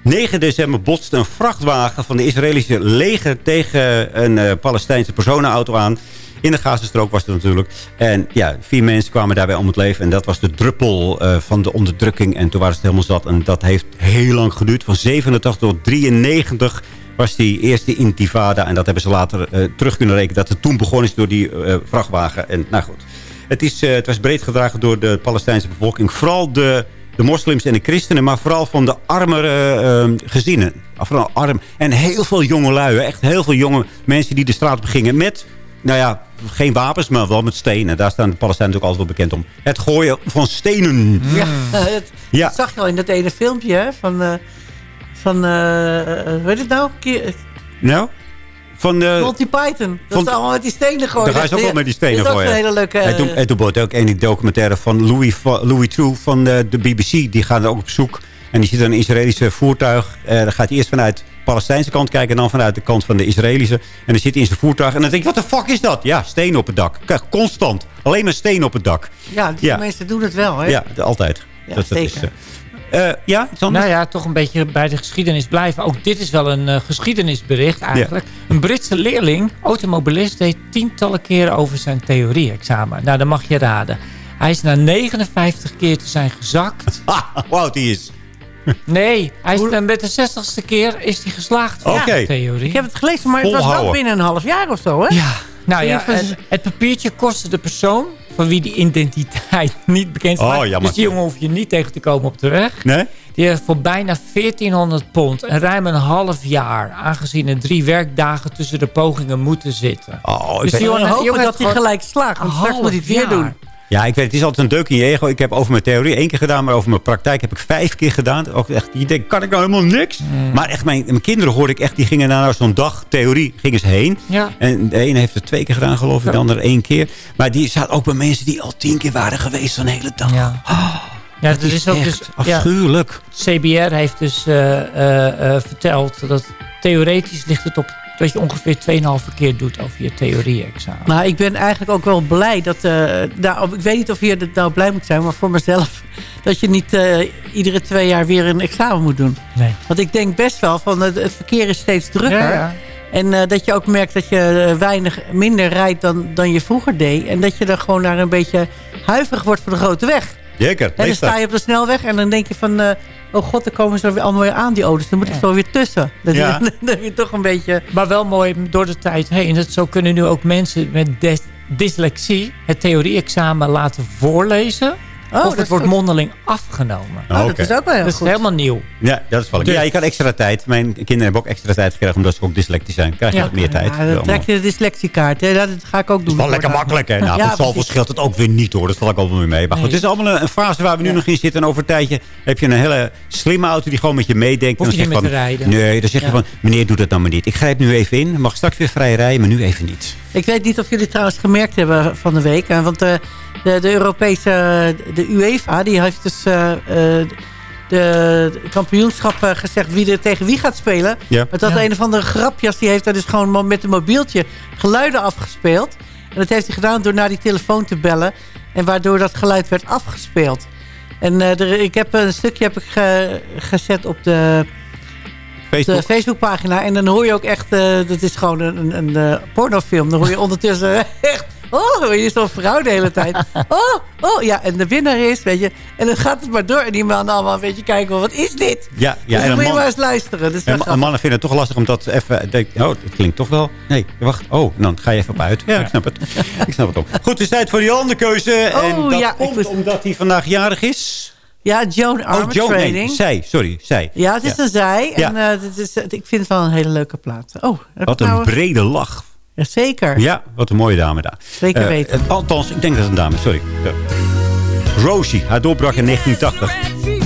9 december botste een vrachtwagen van de Israëlische leger tegen een uh, Palestijnse personenauto aan. In de Gazastrook was het natuurlijk. En ja, vier mensen kwamen daarbij om het leven. En dat was de druppel uh, van de onderdrukking. En toen waren ze helemaal zat. En dat heeft heel lang geduurd. Van 87 tot 93 was die eerste intifada. En dat hebben ze later uh, terug kunnen rekenen. Dat het toen begonnen is door die vrachtwagen. En nou goed. Het, is, het was breed gedragen door de Palestijnse bevolking. Vooral de de moslims en de christenen, maar vooral van de armere uh, gezinnen. Vooral arm. En heel veel jonge lui, echt heel veel jonge mensen die de straat begingen met, nou ja, geen wapens, maar wel met stenen. Daar staan de Palestijnen ook altijd wel bekend om. Het gooien van stenen. Ja, het, ja. dat zag je al in dat ene filmpje hè, van, uh, van uh, weet het nou? Nou? Van de, Monty Python. Dat van, is allemaal met die stenen gooien. Daar ga je ook wel met die stenen gooien. Dat is een hele leuke... En toen, en toen wordt ook een documentaire van Louis, Louis True van de, de BBC. Die gaan er ook op zoek. En die ziet een Israëlische voertuig. Uh, dan gaat hij eerst vanuit de Palestijnse kant kijken. En dan vanuit de kant van de Israëlische. En dan zit hij in zijn voertuig. En dan denk je, wat de fuck is dat? Ja, steen op het dak. Kijk, constant. Alleen maar steen op het dak. Ja, die ja. mensen doen het wel. Hè? Ja, altijd. Ja, dat, zeker. Dat is, uh, Eh, ja, iets anders? Nou ja, toch een beetje bij de geschiedenis blijven. Ook dit is wel een eh, geschiedenisbericht eigenlijk. Een Britse leerling, automobilist, deed tientallen keren over zijn theorie-examen. Nou, dan mag je raden. Hij is na 59 keer te zijn gezakt. Hoe oud die is? Nee, hij is, dan met de 60ste keer is hij geslaagd voor Oké. de theorie. Ik heb het gelezen, maar het was wel binnen een half jaar of zo, hè? Ja, nou ja, het, het papiertje kostte de persoon van wie die identiteit niet bekend is. Oh, jammer. Dus die jongen hoef je niet tegen te komen op de weg. Nee? Die heeft voor bijna 1400 pond en ruim een half jaar... aangezien er drie werkdagen tussen de pogingen moeten zitten. Oh, ik dus die jongen, hopen jongen dat hij gelijk slaagt, want straks een moet hij het weer doen. Ja, ik weet, het is altijd een deuk in je ego. Ik heb over mijn theorie één keer gedaan, maar over mijn praktijk heb ik vijf keer gedaan. Ook echt, je denkt, kan ik nou helemaal niks? Hmm. Maar echt, mijn, mijn kinderen hoorde ik echt, die gingen naar zo'n dag theorie, gingen ze heen. Ja. En de ene heeft het twee keer gedaan, geloof ik, de andere één keer. Maar die zaten ook bij mensen die al tien keer waren geweest zo'n hele dag. Ja. Ja, dat is is ook echt dus, afschuwelijk. CBR heeft dus eh, eh, eh, verteld dat theoretisch ligt het op dat je ongeveer 2,5 keer doet over je theorie-examen. Maar ik ben eigenlijk ook wel blij dat... eh, nou, ik weet niet of je er nou blij moet zijn, maar voor mezelf... dat je niet eh, iedere twee jaar weer een examen moet doen. Nee. Want ik denk best wel van het, het verkeer is steeds drukker. Ja, ja. En eh, dat je ook merkt dat je weinig minder rijdt dan, dan je vroeger deed. En dat je dan gewoon daar een beetje huiverig wordt voor de grote weg. Zeker, En dan sta je op de snelweg en dan denk je van... eh, oh god, dan komen ze weer allemaal weer aan, die auto's. Dan moet ik zo weer tussen. Dat Ja. je, dan heb je toch een beetje... Maar wel mooi door de tijd heen. Dat zo kunnen nu ook mensen met dys- dyslexie het theorie-examen laten voorlezen. Oh, of dat het is wordt goed. mondeling afgenomen. Oh, oké. is ook wel heel Dat is helemaal nieuw. Ja, dat is wel Dus- Ja, je kan extra tijd. Mijn kinderen hebben ook extra tijd gekregen omdat ze ook dyslectisch zijn. Krijg je Ja. wat meer tijd. Ja, dan trek je de dyslexiekaart. Hè? Dat ga ik ook doen. Wel lekker makkelijk, hè? Nou, Ja, voor scheelt het ook weer niet, hoor. Dat val ik allemaal weer mee. Maar goed, Nee. het is allemaal een, fase waar we nu nog in zitten. En over een tijdje heb je een hele slimme auto die gewoon met je meedenkt. Hoef je dan niet meer te rijden. Nee, dan zeg je Ja. van, meneer, doe dat nou maar niet. Ik grijp nu even in. Mag straks weer vrij rijden, maar nu even niet. Ik weet niet of jullie het trouwens gemerkt hebben van de week. hè, Want de, de, de Europese, de UEFA, die heeft dus eh, eh, de kampioenschap eh, gezegd wie er tegen wie gaat spelen. Ja. Maar dat Ja. een of andere grapjas, die heeft daar dus gewoon met een mobieltje geluiden afgespeeld. En dat heeft hij gedaan door naar die telefoon te bellen. En waardoor dat geluid werd afgespeeld. En eh, er, ik heb een stukje heb ik ge- gezet op de, Facebook. de Facebookpagina. En dan hoor je ook echt, eh, dat is gewoon een, een, een eh, pornofilm. Dan hoor je ondertussen echt, oh, je zo'n vrouw de hele tijd. Oh, oh, ja, en de winnaar is, weet je. En dan gaat het maar door. En die man allemaal een beetje kijken, wat is dit? Ja, ja dus en dan moet je maar eens luisteren. Dus en ma- mannen vinden het toch lastig omdat ze even denken... Oh, het klinkt toch wel... Nee, wacht. Oh, dan ga je even op uit. Ja, ik snap het. ik snap het ook. Goed, het is tijd voor die landenkeuze. en Oh, dat ja, ik komt was- omdat hij vandaag jarig is. Ja, Joan Oh, Armour Joe, nee, Trading. zij. Sorry, zij. Ja, het is een zij. Ja. En eh, het is, ik vind het wel een hele leuke plaat. Oh, Wat ik een nou- brede lach. Ja, zeker. Ja, wat een mooie dame daar. Zeker Eh, weten. eh, althans, ik denk dat het een dame is. Sorry. Ja. Rosie, haar doorbraak in 1980.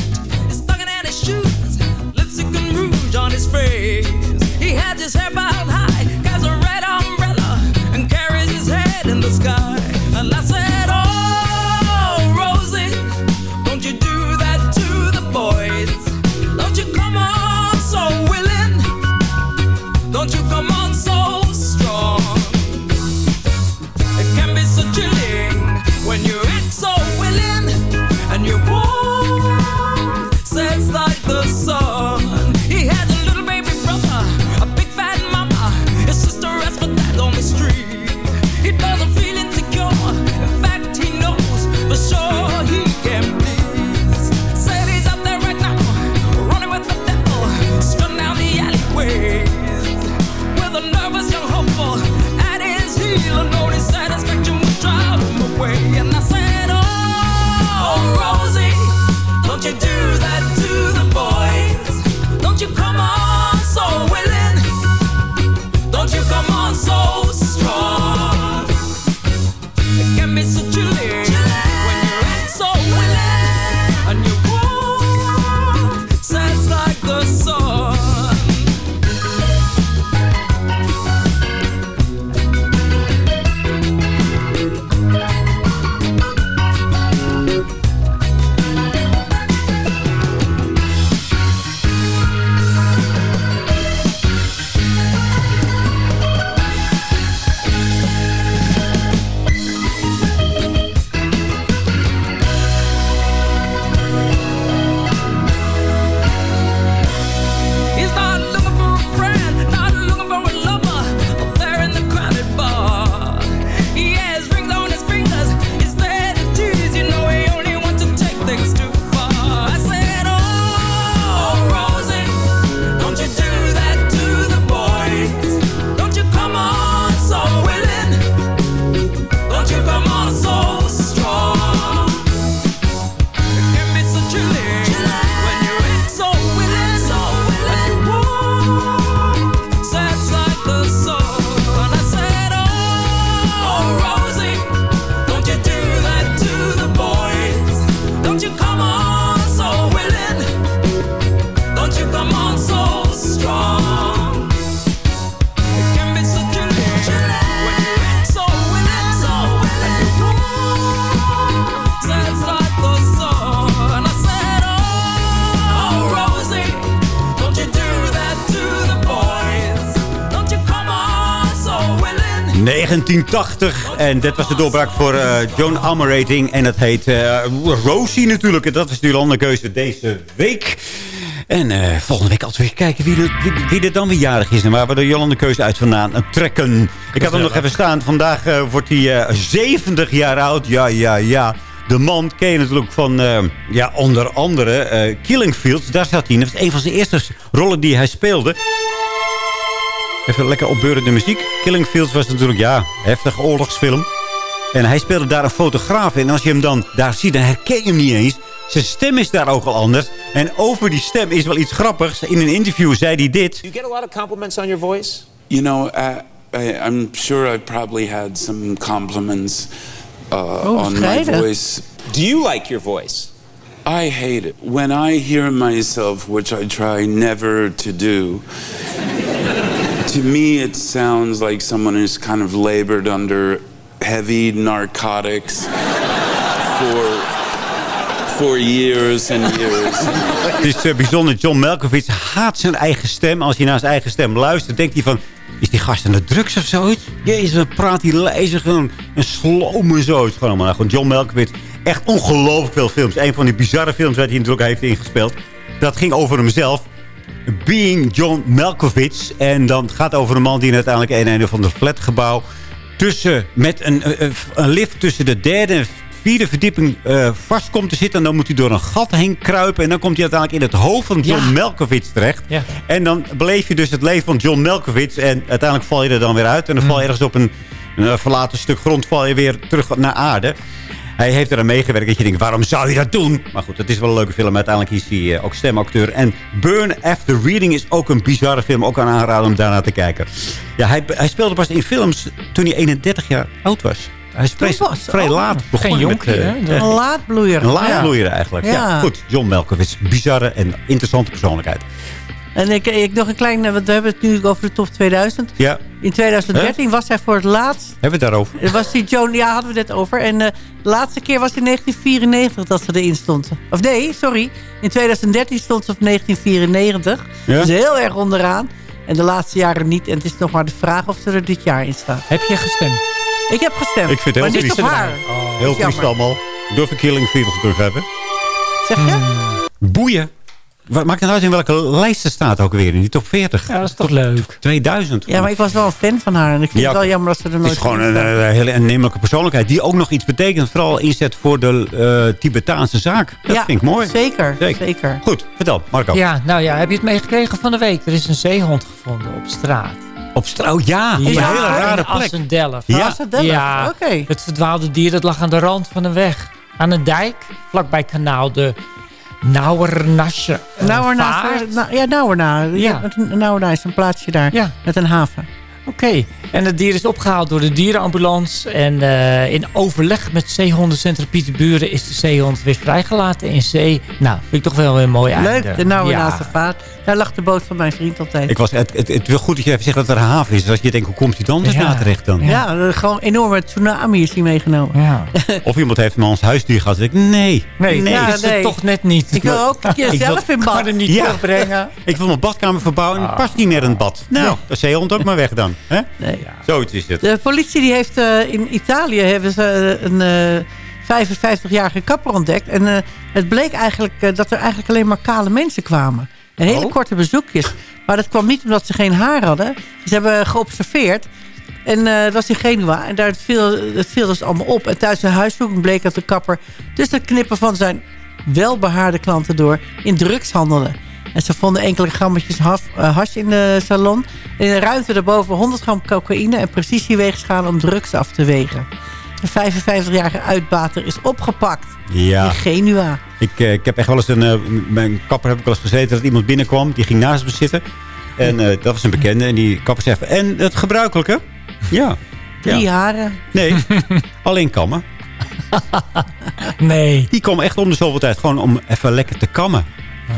1980. En dit was de doorbraak voor eh, Joan rating. En dat heet eh, Rosie natuurlijk. En dat is de andere keuze deze week. En eh, volgende week altijd weer kijken wie er, wie, wie er dan weer jarig is. En waar we de Jolande keuze uit vandaan trekken. Ik had hem nog even staan. Vandaag wordt hij eh, 70 jaar oud. Ja, ja, ja. De man ken je natuurlijk van, ja, onder andere Killing Fields. Daar zat hij in. Dat was een van zijn eerste rollen die hij speelde. Even lekker opbeurende muziek. Killing Fields was natuurlijk, ja, heftige oorlogsfilm. En hij speelde daar een fotograaf in. En als je hem dan daar ziet, dan herken je hem niet eens. Zijn stem is daar ook al anders. En over die stem is wel iets grappigs. In een interview zei hij dit. Do you get a lot of compliments on your voice? You know, uh, I, I'm sure I probably had some compliments uh, Oh, on my voice. Do you like your voice? I hate it. When I hear myself, which I try never to do, to me it sounds like someone who's kind of labored under heavy narcotics for, for years and years. Het is eh, bijzonder. John Malkovich haat zijn eigen stem. Als hij naar zijn eigen stem luistert, denkt hij van... Is die gast aan de drugs of zoiets? Jezus, wat praat hij lijzig en, en sloom en zo. Het is gewoon allemaal gewoon John Malkovich. Echt ongelooflijk veel films. Een van die bizarre films waar hij natuurlijk heeft ingespeeld. Dat ging over hemzelf. Being John Malkovich. En dan gaat het over een man die uiteindelijk een einde van de flatgebouw... Tussen, met een, eh, eh, een lift tussen de derde en vierde verdieping eh, vast komt te zitten. En dan moet hij door een gat heen kruipen. En dan komt hij uiteindelijk in het hoofd van John Malkovich terecht. Ja. En dan beleef je dus het leven van John Malkovich. En uiteindelijk val je er dan weer uit. En dan val je ergens op een, een verlaten stuk grond val je weer terug naar aarde. Hij heeft er aan meegewerkt dat je denkt, waarom zou je dat doen? Maar goed, het is wel een leuke film. Uiteindelijk is hij eh, ook stemacteur. En Burn After Reading is ook een bizarre film. Ook aan aanraden om daarnaar te kijken. Ja, hij, hij speelde pas in films toen hij 31 jaar oud was. Hij is vrij, was- vrij oh, laat begonnen geen met, jonkie, eh, hè? eh, Een laadbloeier. een laadbloeier eigenlijk. Ja. Ja. goed. John Malkovich. Bizarre en interessante persoonlijkheid. En ik, ik nog een klein... Want we hebben het nu over de top 2000. Ja. In 2013 was hij voor het laatst... Hebben we het daarover? Was die Joan, ja, hadden we het over. En eh, de laatste keer was in 1994 dat ze erin stond. Of nee, sorry. In 2013 stond ze op 1994. Ja. Dus heel erg onderaan. En de laatste jaren niet. En het is nog maar de vraag of ze er dit jaar in staat. Heb je gestemd? Ik heb gestemd. Ik vind het heel triest. op haar. Heel triest allemaal. Ik durf een Killing Fields terug hebben. Zeg je? Boeien. Wat maakt het uit in welke lijst ze staat ook weer? In die top 40. Ja, dat is toch leuk. 2000. Ja, maar ik was wel een fan van haar. En ik vind Ja, het wel jammer dat ze er nooit Het is gewoon een, staat. eh, hele aannemelijke persoonlijkheid. Die ook nog iets betekent. Vooral inzet voor de eh, Tibetaanse zaak. Dat ja, vind ik mooi. Zeker, zeker. Goed, vertel Marco. Ja, nou ja, heb je het meegekregen van de week? Er is een zeehond gevonden op straat. Op straat? Oh ja, op een hele rare in plek. Assendelft. Ja. Assendelft, Ja, oké. het verdwaalde dier dat lag aan de rand van een weg. Aan een dijk, vlakbij kanaal de Nauwernasje. Nauwerna, nou, ja, Nauwerna. Ja. Nauwerna is een plaatsje daar. Ja. Met een haven. Oké, en het dier is opgehaald door de dierenambulance. En eh, in overleg met zeehondencentrum Pieterburen is de zeehond weer vrijgelaten in zee. Nou, vind ik toch wel weer mooi einde. Leuk, de Nauwerna's Ja. vaart. Daar lag de boot van mijn vriend altijd. Ik was, het, het, het is wel goed dat je even zegt dat er een haven is. Dus als je denkt, hoe komt hij dan dus Ja. na terecht dan? ja, gewoon een enorme tsunami is hij meegenomen. Ja. Of iemand heeft hem als huisdier gehad. Ik, nee. Nee, nee. dat is nee. het toch net niet. Ik wil ook een keer Ik wil- zelf in bad. kan er niet Ja. terugbrengen. Ik wil mijn badkamer verbouwen en het past niet meer in het bad. Nou, dat is zeehond ook maar weg dan. Hè? Nee. Zoiets is het. De politie die heeft eh, in Italië hebben ze eh, een eh 55-jarige kapper ontdekt. En eh, het bleek eigenlijk dat er eigenlijk alleen maar kale mensen kwamen. En hele Oh. korte bezoekjes. Maar dat kwam niet omdat ze geen haar hadden. Ze hebben geobserveerd. En eh dat was in Genua. En daar viel, het viel dus allemaal op. En tijdens de huiszoeking bleek dat de kapper... tussen het knippen van zijn welbehaarde klanten door... in drugs handelde. En ze vonden enkele grammetjes haf, eh, hash in de salon. En in de ruimte daarboven 100 gram cocaïne... en precisieweegschalen om drugs af te wegen. De 55-jarige uitbater is opgepakt Ja. in Genua. Ik, eh, ik heb echt wel eens een... eh, mijn kapper heb ik wel eens gezeten dat iemand binnenkwam. Die ging naast me zitten. En eh, dat was een bekende. En die kapper zei van, en het gebruikelijke? Ja. Drie ja. haren. Nee, alleen kammen. Nee. Die kwam echt om de zoveel tijd. Gewoon om even lekker te kammen.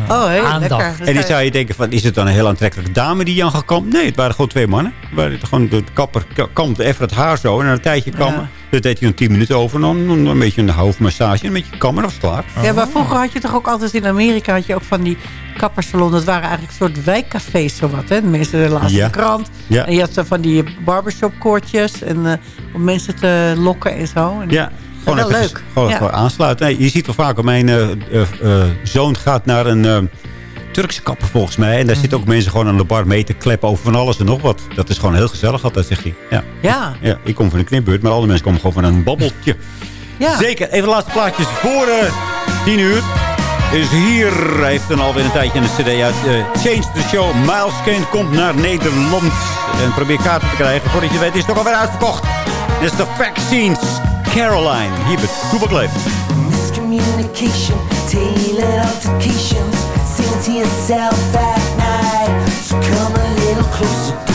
Oh, heel aandacht. lekker. En dan zou je denken, van, is het dan een heel aantrekkelijke dame die Jan gaat kammen? Nee, het waren gewoon twee mannen. Het gewoon de kapper ka- kamde even het haar zo en na een tijdje kammen. Dat deed hij een tien minuten over. En dan een, beetje een hoofdmassage en een beetje kammen. Dat was klaar. Ja, maar vroeger had je toch ook altijd in Amerika... had je ook van die kappersalon. Dat waren eigenlijk een soort wijkcafés zowat. Hè? De mensen Ja. de krant. Ja. En je had zo van die barbershopkoortjes. En, eh, om mensen te lokken en zo. En, Ja, gewoon wel even leuk. Gewoon, Ja. gewoon aansluiten. Nee, je ziet wel vaak, mijn eh, zoon gaat naar een eh, Turkse kapper volgens mij. En daar zitten ook mensen gewoon aan de bar mee te kleppen over van alles en nog wat. Dat is gewoon heel gezellig altijd, zegt hij. Ja. Ja. Ja, ik kom van een knipbeurt, maar alle mensen komen gewoon van een babbeltje. Ja. Zeker. Even de laatste plaatjes voor eh 10 uur. Is hier, hij heeft dan alweer een tijdje een cd uit. eh, Change the Show. Miles Kane komt naar Nederland. En probeer kaarten te krijgen. Voordat je weet is het toch alweer uitverkocht. Dit is de Vaccines. Caroline. Hier bij Toebak Leef. Miscommunication, tailored altercations. To yourself at night. So come a little closer,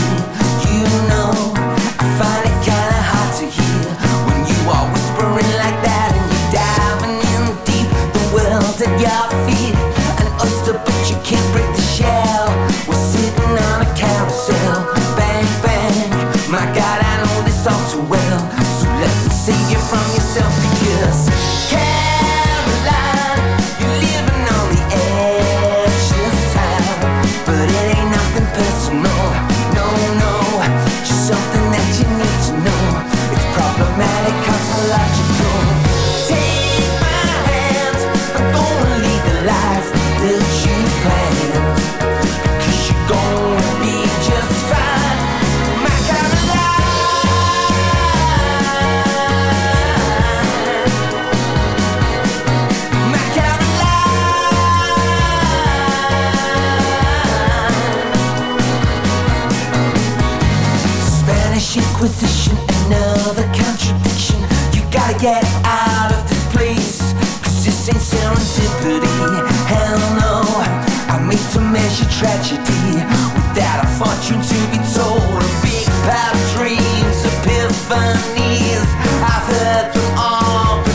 get out of this place. Cause this ain't serendipity. Hell no. I made to measure tragedy without a fortune to be told. A big pile of dreams, epiphanies. I've heard them all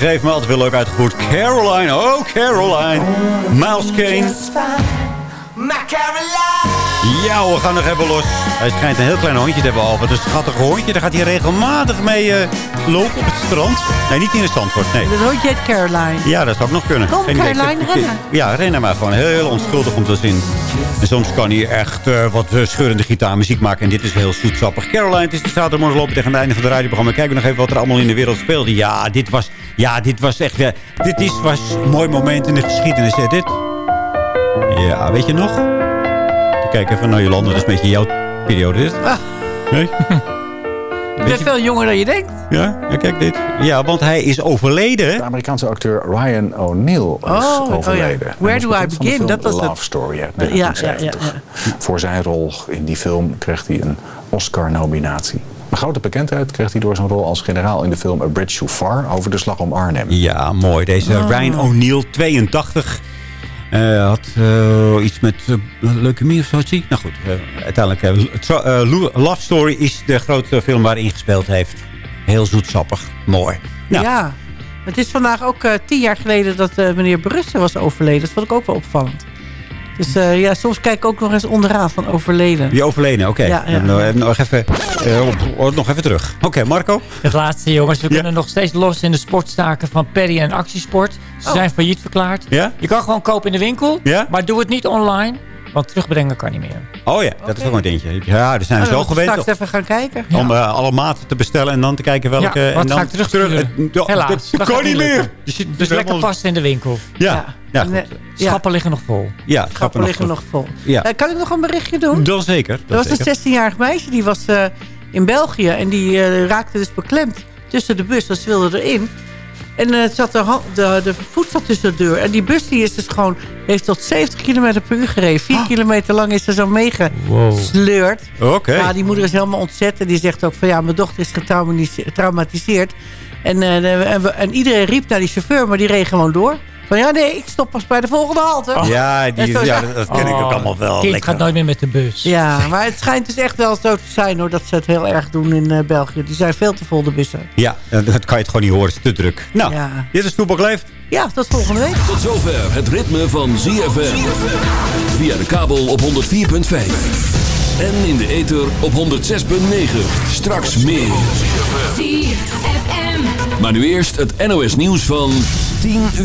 gegeven, maar altijd weer leuk uitgevoerd. Caroline, oh Caroline. Miles Kane. Ja, we gaan nog even los. Hij schijnt een heel klein hondje te hebben al. Wat een schattig hondje. Daar gaat hij regelmatig mee eh, lopen op het strand. Nee, niet in de Zandvoort, nee. Dat hondje heet Caroline. Ja, dat zou ook nog kunnen. Kom. Caroline, rennen. Ja, rennen maar gewoon. Heel onschuldig om te zien. En soms kan hij echt eh, wat eh, scheurende gitaarmuziek maken. En dit is heel zoetsappig. Caroline, het is de zaterdagmorgen lopen tegen het einde van het radioprogramma. Kijken we nog even wat er allemaal in de wereld speelde. Ja, dit was, ja, dit was echt... dit is, was een mooi moment in de geschiedenis. Hè, dit. Ja, weet je nog? Kijk even naar Jolanda. Dat is een beetje jouw periode. Dit. Ah. Nee? Je bent veel jonger dan je denkt. Ja, ja, kijk dit. Ja, want hij is overleden. De Amerikaanse acteur Ryan O'Neal is Oh, oh ja. overleden. Where do I begin? Dat was. Love Story uit Ja, ja, 1970. Voor zijn rol in die film kreeg hij een Oscar-nominatie. Een grote bekendheid kreeg hij door zijn rol als generaal in de film A Bridge Too Far over de slag om Arnhem. Ja, mooi. Deze Oh. Ryan O'Neal, 82. Eh, had eh, iets met uh, leukemie of zo, zie. Nou goed, eh, uiteindelijk... eh, eh, Love Story is de grote film waar hij ingespeeld heeft. Heel zoetsappig. Mooi. Nou, Ja. Het is vandaag ook eh, tien jaar geleden dat eh, meneer Brussen was overleden. Dat vond ik ook wel opvallend. Dus eh, ja, soms kijk ik ook nog eens onderaan van overleden. Die overleden, oké. Ja, ja. Dan, eh, Nog, even, eh, op- nog even terug. Oké, Marco? Het laatste, jongens. We kunnen nog steeds los in de sportstaken van Perry en Actiesport. Ze Oh. zijn failliet verklaard. Ja? Je kan gewoon kopen in de winkel. Ja? Maar doe het niet online. Want terugbrengen kan niet meer. Oh ja, dat is ook een dingetje. Ja, daar zijn we Oh, zo moeten we gewend straks even gaan kijken. om eh, alle maten te bestellen en dan te kijken welke... Ja, wat en dan ga ik terug- Ja, Helaas. Dat dat kan niet meer. zit Dus lekker helemaal- passen in de winkel. Ja, ja, goed. Schappen liggen nog vol. Ja, Schappen liggen nog vol. Ja. Eh, kan ik nog een berichtje doen? Dan zeker. Er Dan was een 16-jarig meisje die was eh, in België. En die raakte dus beklemd tussen de bus. Dus ze wilde erin. En eh, het zat de, de, de voet zat tussen de deur. En die bus die is dus gewoon, heeft tot 70 km per uur gereden. 4 kilometer lang is ze zo meegesleurd. Oké. Ja, die moeder is helemaal ontzet. En die zegt ook van ja, mijn dochter is getraumatiseerd. En, eh, en iedereen riep naar die chauffeur, maar die reed gewoon door. Van ja, nee, ik stop pas bij de volgende halte. Ja, En die, zo- ja, dat, ken ik ook allemaal wel. Kind Lekker. gaat nooit meer met de bus. Ja, maar het schijnt dus echt wel zo te zijn hoor, dat ze het heel erg doen in eh, België. Die zijn veel te vol de bussen. Ja, dat kan je het gewoon niet horen. Het is te druk. Nou, Ja. dit is Toepak Leeft. Ja, tot volgende week. Tot zover het ritme van ZFM. Via de kabel op 104.5. En in de ether op 106.9. Straks meer. ZFM. Maar nu eerst het NOS nieuws van 10 uur.